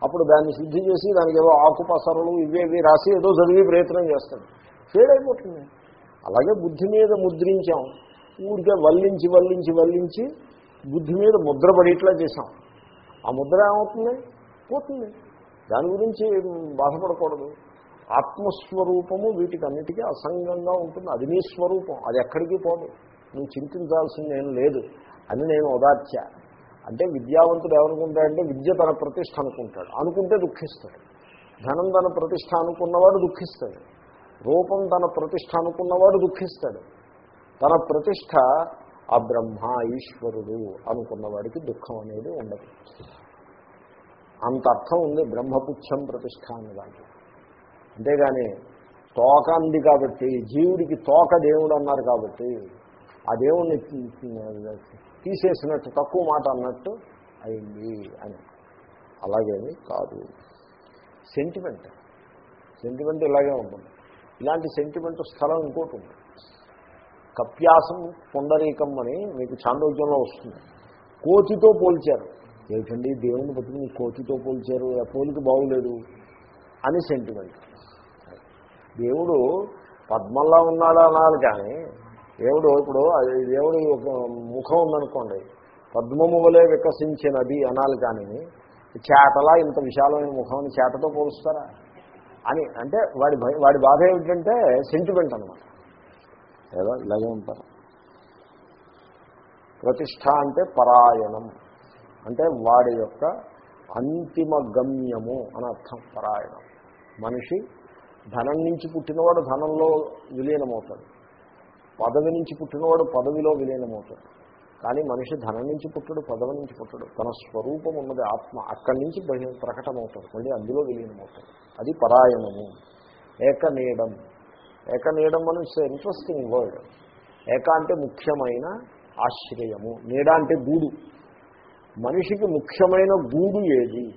అప్పుడు దాన్ని శుద్ధి చేసి దానికి ఏదో ఆకుపసరలు ఇవేవి రాసి ఏదో చదివి ప్రయత్నం చేస్తాడు. ఫేడ్ అయిపోతుంది అలాగే బుద్ధి మీద ముద్రించాం. ఊరికే వల్లించి వల్లించి వల్లించి బుద్ధి మీద ముద్ర పడేట్లా చేశాం. ఆ ముద్ర ఏమవుతుంది? పోతుంది. దాని గురించి బాధపడకూడదు. ఆత్మస్వరూపము వీటికి అన్నిటికీ అసంగంగా ఉంటుంది. అది నీ స్వరూపం. అది ఎక్కడికి పోదు. నువ్వు చింతించాల్సింది ఏం లేదు అని నేను ఓదార్చా. అంటే విద్యావంతుడు ఏమనుకుంటాడంటే విద్య తన ప్రతిష్ట అనుకుంటాడు. అనుకుంటే దుఃఖిస్తాడు. ధనం తన ప్రతిష్ట అనుకున్నవాడు దుఃఖిస్తాడు. రూపం తన ప్రతిష్ట అనుకున్నవాడు దుఃఖిస్తాడు. తన ప్రతిష్ట ఆ బ్రహ్మ ఈశ్వరుడు అనుకున్నవాడికి దుఃఖం అనేది ఉండదు. అంత అర్థం ఉంది బ్రహ్మపుచ్చం ప్రతిష్ట అనే దాంట్లో. అంతేగాని తోక అంది కాబట్టి జీవుడికి తోక దేవుడు అన్నారు కాబట్టి ఆ దేవుణ్ణి తీసేసినట్టు తక్కువ మాట అన్నట్టు అయింది అని. అలాగేమి కాదు. సెంటిమెంట్ సెంటిమెంట్ ఇలాగే ఉంటుంది. ఇలాంటి సెంటిమెంట్ స్థలం ఇంకోటి ఉంది కప్యాసం పుండరీకం అని మీకు చాందోగ్యంలో వస్తుంది. కోతితో పోల్చారు. ఏమిటండి దేవుని పట్టుకుని కోతితో పోల్చారు? ఆ పోలిక బాగులేదు అని సెంటిమెంట్ దేవుడు పద్మంలా ఉన్నాడు అనాలి కానీ దేవుడు ఇప్పుడు దేవుడు ఒక ముఖం ఉందనుకోండి పద్మము వలె వికసించినది అనాలి కానీ చేటలా ఇంత విశాలమైన ముఖం అని చేటతో పోలుస్తారా? అని అంటే వాడి వాడి బాధ ఏమిటంటే సెంటిమెంట్ అనమాట ఏదో ఇలాగే ఉంటారు. ప్రతిష్ట అంటే పరాయణం. అంటే వాడి యొక్క అంతిమ గమ్యము అని అర్థం పరాయణం. మనిషి ధనం నుంచి పుట్టినవాడు ధనంలో విలీనమవుతాడు. పదవి నుంచి పుట్టినవాడు పదవిలో విలీనమవుతాడు. కానీ మనిషి ధనం నుంచి పుట్టడు పదవి నుంచి పుట్టడు. తన స్వరూపం ఉన్నది ఆత్మ అక్కడి నుంచి ప్రకటమవుతాడు. మళ్ళీ అందులో విలీనమవుతాడు. అది పరాయణము. ఏకనీయడం ఏకనీయడం అని ఇంట్రెస్టింగ్ వర్డ్ ఏక అంటే ముఖ్యమైన ఆశ్రయము. నీడ అంటే గూడు. మనిషికి ముఖ్యమైన గూడు ఏది?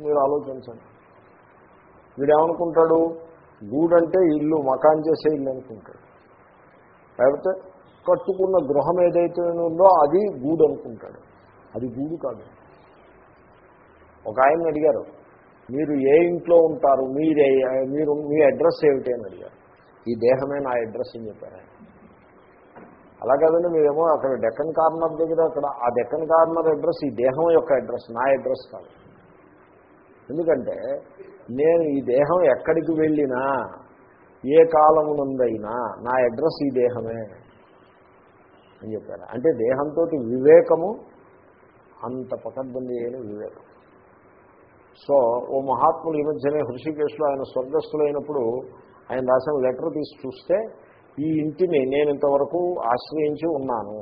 మీరు ఆలోచించండి. వీడేమనుకుంటాడు? గూడు అంటే ఇల్లు మకాన్ చేసే ఇల్లు అనుకుంటాడు. లేకపోతే కట్టుకున్న గృహం ఏదైతే ఉందో అది గూడు అనుకుంటాడు. అది గూడు కాదు. ఒక ఆయన అడిగారు మీరు ఏ ఇంట్లో ఉంటారు? మీరే మీరు మీ అడ్రస్ ఏమిటి? అని అడిగారు. ఈ దేహమే నా అడ్రస్ అని చెప్పారు ఆయన. అలా కాదండి మీరేమో అక్కడ డెక్కన్ కార్నర్ దగ్గర అక్కడ ఆ డెక్కన్ కార్నర్ అడ్రస్ ఈ దేహం యొక్క అడ్రస్ నా అడ్రస్ కాదు. ఎందుకంటే నేను ఈ దేహం ఎక్కడికి వెళ్ళినా ఏ కాలమునందైనా నా అడ్రస్ ఈ దేహమే అని చెప్పారు. అంటే దేహంతో వివేకము అంత పకడ్బందీ అయిన వివేకం. సో ఓ మహాత్ములు ఈ మధ్యనే హృషికేశ్లో ఆయన స్వర్గస్థులైనప్పుడు ఆయన రాసిన లెటర్ తీసి చూస్తే ఈ ఇంటిని నేను ఇంతవరకు ఆశ్రయించి ఉన్నాను.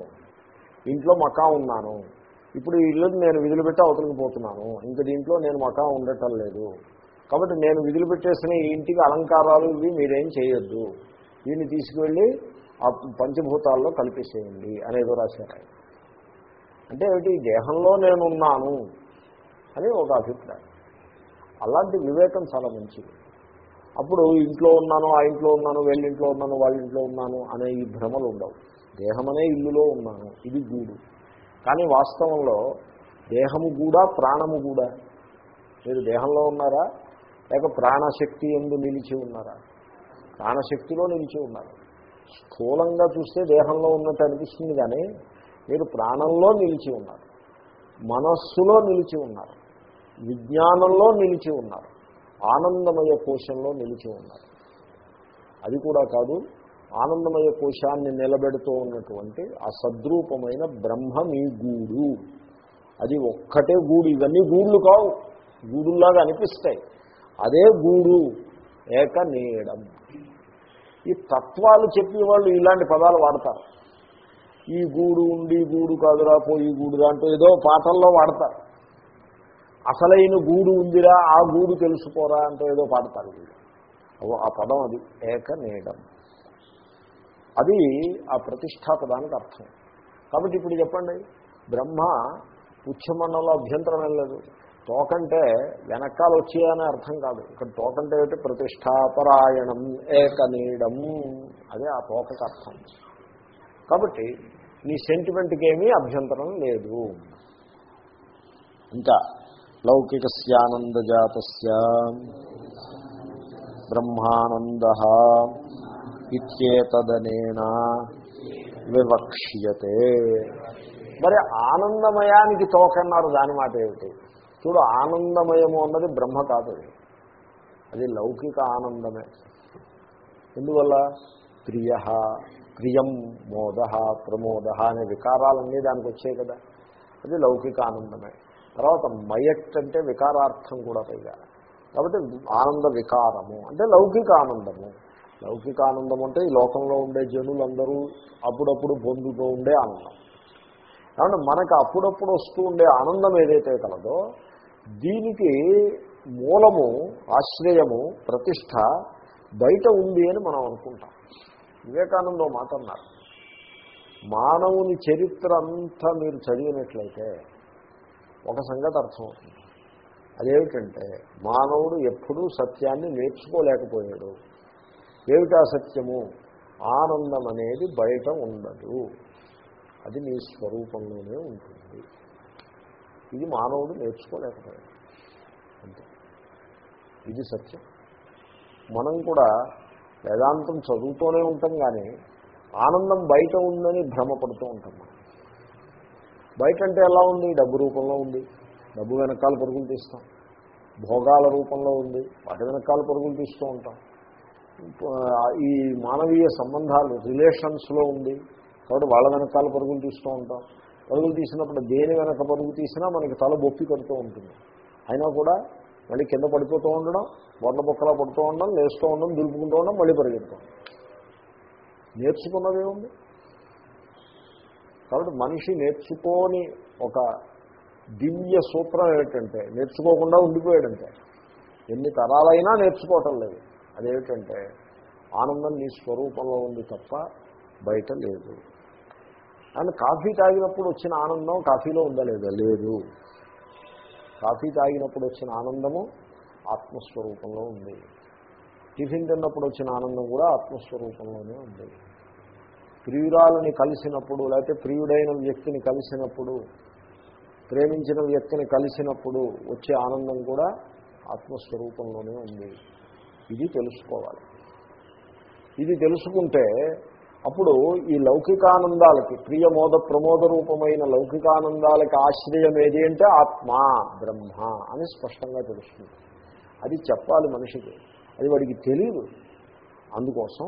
ఇంట్లో మకా ఉన్నాను. ఇప్పుడు ఈ ఇల్లుని నేను విధులు పెట్టి అవతలికి పోతున్నాను. ఇంకా దీంట్లో నేను మకా ఉండటం లేదు. కాబట్టి నేను విధులు పెట్టేసిన ఈ ఇంటికి అలంకారాలు ఇవి మీరేం చేయొద్దు. దీన్ని తీసుకువెళ్ళి ఆ పంచభూతాల్లో కలిపేసేయండి అనేదో రాశారు అంటే ఏమిటి? ఈ దేహంలో నేను ఉన్నాను అని ఒక అభిప్రాయం. అలాంటి వివేకం చాలా మంచిది. అప్పుడు ఇంట్లో ఉన్నాను ఆ ఇంట్లో ఉన్నాను వీళ్ళ ఇంట్లో ఉన్నాను వాళ్ళ ఇంట్లో ఉన్నాను అనే ఈ భ్రమలు ఉండవు. దేహమనే ఇల్లులో ఉన్నాను. ఇది గూడు. కానీ వాస్తవంలో దేహము కూడా ప్రాణము కూడా మీరు దేహంలో ఉన్నారా? లేక ప్రాణశక్తి ఎందు నిలిచి ఉన్నారా? ప్రాణశక్తిలో నిలిచి ఉన్నారు. స్థూలంగా చూస్తే దేహంలో ఉన్నట్టు అనిపిస్తుంది కానీ మీరు ప్రాణంలో నిలిచి ఉన్నారు. మనస్సులో నిలిచి ఉన్నారు. విజ్ఞానంలో నిలిచి ఉన్నారు. ఆనందమయ కోశంలో నిలిచి ఉన్నారు. అది కూడా కాదు ఆనందమయ కోశాన్ని నిలబెడుతూ ఉన్నటువంటి ఆ సద్రూపమైన బ్రహ్మ మీ గూడు. అది ఒక్కటే గూడు. ఇవన్నీ గూళ్ళు కావు. గూడుల్లాగా అనిపిస్తాయి. అదే గూడు ఏక నీడం ఈ తత్వాలు చెప్పేవాళ్ళు ఇలాంటి పదాలు వాడతారు. ఈ గూడు ఉండి గూడు కాదురా పోయి గూడు దాంట్లో ఏదో పాటల్లో వాడతారు. అసలైన గూడు ఉందిరా ఆ గూడు తెలుసుకోరా అంటే ఏదో పాడతారు ఆ పదం అది. ఏక నీడం అది ఆ ప్రతిష్టాపదానికి అర్థం. కాబట్టి ఇప్పుడు చెప్పండి బ్రహ్మ పుచ్చమన్నంలో అభ్యంతరం లేదు. తోకంటే వెనకాల వచ్చేయనే అర్థం కాదు. ఇక్కడ తోకంటే ఏంటి ప్రతిష్టాపరాయణం ఏకనీడం. అదే ఆ తోకకు అర్థం. కాబట్టి నీ సెంటిమెంట్కి ఏమీ అభ్యంతరం లేదు. ఇంకా లౌకికస్యానందజాత బ్రహ్మానంద ఇచ్చేతదనేనా వివక్ష్యతే. మరి ఆనందమయానికి తోకన్నారు దాని మాట ఏమిటి? చూడు ఆనందమయము అన్నది బ్రహ్మ కాదు. అది. అది లౌకిక ఆనందమే. ఎందువల్ల? ప్రియ ప్రియం మోద ప్రమోద అనే వికారాలన్నీ దానికి వచ్చాయి కదా. అది లౌకిక ఆనందమే. తర్వాత మయట్ అంటే వికారార్థం కూడా పైగా. కాబట్టి ఆనంద వికారము అంటే లౌకిక ఆనందము. లౌకిక ఆనందం అంటే ఈ లోకంలో ఉండే జనులందరూ అప్పుడప్పుడు పొందుతూ ఉండే ఆనందం. కాబట్టి మనకు అప్పుడప్పుడు వస్తూ ఉండే ఆనందం ఏదైతే కలదో దీనికి మూలము ఆశ్రయము ప్రతిష్ట బయట ఉంది అని మనం అనుకుంటాం. వివేకానంద మాట అన్నారు. మానవుని చరిత్ర అంతా మీరు చదివినట్లయితే ఒక సంగతి అర్థమవుతుంది. అదేమిటంటే మానవుడు ఎప్పుడూ సత్యాన్ని నేర్చుకోలేకపోయాడు. ఏమిటా సత్యము ఆనందం అనేది బయట ఉండదు. అది నీ స్వరూపంలోనే ఉంటుంది. ఇది మానవుడు నేర్చుకోలేకపోయాడు. అంతే. ఇది సత్యం. మనం కూడా వేదాంతం చదువుతూనే ఉంటాం కానీ ఆనందం బయట ఉందని భ్రమపడుతూ ఉంటాం మనం. బయట అంటే ఎలా ఉంది? డబ్బు రూపంలో ఉంది. డబ్బు వెనకాల పరుగులు తీస్తాం. భోగాల రూపంలో ఉంది. వాటి వెనకాల పరుగులు తీస్తూ ఉంటాం. ఈ మానవీయ సంబంధాలు రిలేషన్స్లో ఉంది. కాబట్టి వాళ్ళ వెనకాల పరుగులు తీస్తూ ఉంటాం. పరుగులు తీసినప్పుడు దేని వెనక పరుగు తీసినా మనకి తల బొప్పి కడుతూ ఉంటుంది. అయినా కూడా మళ్ళీ కింద పడిపోతూ ఉండడం బొర్ల బొక్కలా పడుతూ ఉండడం లేస్తూ ఉండడం దులుపుకుంటూ ఉండడం మళ్ళీ పరిగెడతాం నేర్చుకున్నదే ఉంది కాబట్టి మనిషి నేర్చుకోని ఒక దివ్య సూత్రం ఏమిటంటే నేర్చుకోకుండా ఉండిపోయాడంటే ఎన్ని తరాలైనా నేర్చుకోవటం లేదు. అదేమిటంటే ఆనందం నీ స్వరూపంలో ఉంది తప్ప బయట లేదు. అండ్ కాఫీ తాగినప్పుడు వచ్చిన ఆనందం కాఫీలో ఉందా లేదా? లేదు. కాఫీ తాగినప్పుడు వచ్చిన ఆనందము ఆత్మస్వరూపంలో ఉంది. టిఫిన్ తిన్నప్పుడు వచ్చిన ఆనందం కూడా ఆత్మస్వరూపంలోనే ఉంది. ప్రియురాలని కలిసినప్పుడు లేకపోతే ప్రియుడైన వ్యక్తిని కలిసినప్పుడు ప్రేమించిన వ్యక్తిని కలిసినప్పుడు వచ్చే ఆనందం కూడా ఆత్మస్వరూపంలోనే ఉంది. ఇది తెలుసుకోవాలి. ఇది తెలుసుకుంటే అప్పుడు ఈ లౌకికానందాలకి ప్రియమోద ప్రమోద రూపమైన లౌకికానందాలకి ఆశ్రయం ఏది అంటే ఆత్మ బ్రహ్మ అని స్పష్టంగా తెలుస్తుంది. అది చెప్పాలి మనిషికి. అది వాడికి తెలియదు. అందుకోసం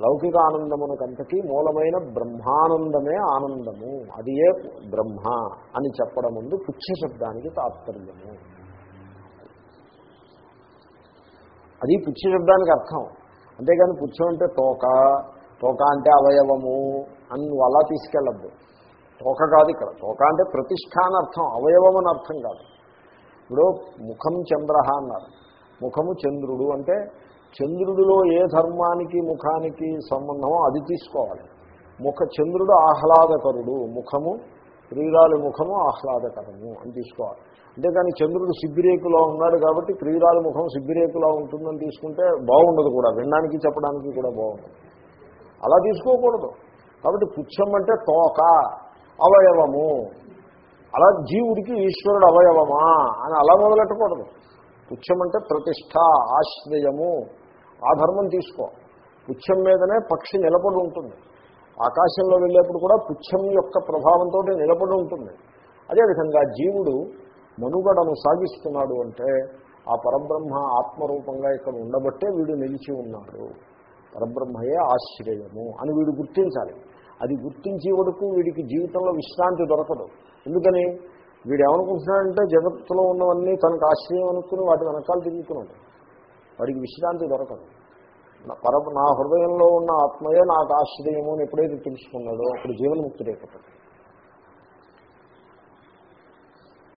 లౌకిక ఆనందమునకంతకీ మూలమైన బ్రహ్మానందమే ఆనందము. అది ఏ బ్రహ్మ అని చెప్పడం ముందు పుచ్చ శబ్దానికి తాత్పర్యము. అది పుచ్చి శబ్దానికి అర్థం. అంతేగాని పుచ్చం అంటే తోక తోక అంటే అవయవము అని అలా తీసుకెళ్ళద్దు. తోక కాదు ఇక్కడ. తోక అంటే ప్రతిష్ట అర్థం. అవయవం అని అర్థం కాదు. ఇప్పుడు ముఖం చంద్ర అన్నారు. ముఖము చంద్రుడు అంటే చంద్రుడిలో ఏ ధర్మానికి ముఖానికి సంబంధమో అది తీసుకోవాలి. ముఖ చంద్రుడు ఆహ్లాదకరుడు. ముఖము ప్రియురాలి ముఖము ఆహ్లాదకరము అని తీసుకోవాలి. అంతేకాని చంద్రుడు సిబ్బిరేకులో ఉన్నాడు కాబట్టి ప్రియురాలి ముఖం సిబ్బిరేకులా ఉంటుందని తీసుకుంటే బాగుండదు కూడా. వినడానికి చెప్పడానికి కూడా బాగుండదు. అలా తీసుకోకూడదు. కాబట్టి పుచ్చం అంటే తోక అవయవము. అలా జీవుడికి ఈశ్వరుడు అవయవమా అని అలా మొదలెట్టకూడదు. పుచ్చం అంటే ప్రతిష్ట ఆశ్రయము. ఆ ధర్మం తీసుకో. పుచ్చం మీదనే పక్షి నిలబడి ఉంటుంది. ఆకాశంలో వెళ్ళేప్పుడు కూడా పుచ్చం యొక్క ప్రభావంతో నిలబడి ఉంటుంది. అదేవిధంగా జీవుడు మనుగడను సాగిస్తున్నాడు అంటే ఆ పరబ్రహ్మ ఆత్మరూపంగా ఇక్కడ ఉండబట్టే వీడు నిలిచి ఉన్నాడు. పరబ్రహ్మయే ఆశ్రయము అని వీడు గుర్తించాలి. అది గుర్తించే వరకు వీడికి జీవితంలో విశ్రాంతి దొరకదు. ఎందుకని? వీడు ఏమనుకుంటున్నాడంటే జగత్తులో ఉన్నవన్నీ తనకు ఆశ్రయం అనుకుని వాటి వెనకాల తిరుగుతున్నాడు వాడికి విశ్రాంతి దొరకదు. నా పర నా హృదయంలో ఉన్న ఆత్మయే నాకు ఆశ్రయము అని ఎప్పుడైతే తెలుసుకున్నాడో అప్పుడు జీవన్ముక్తుడైపోతాడు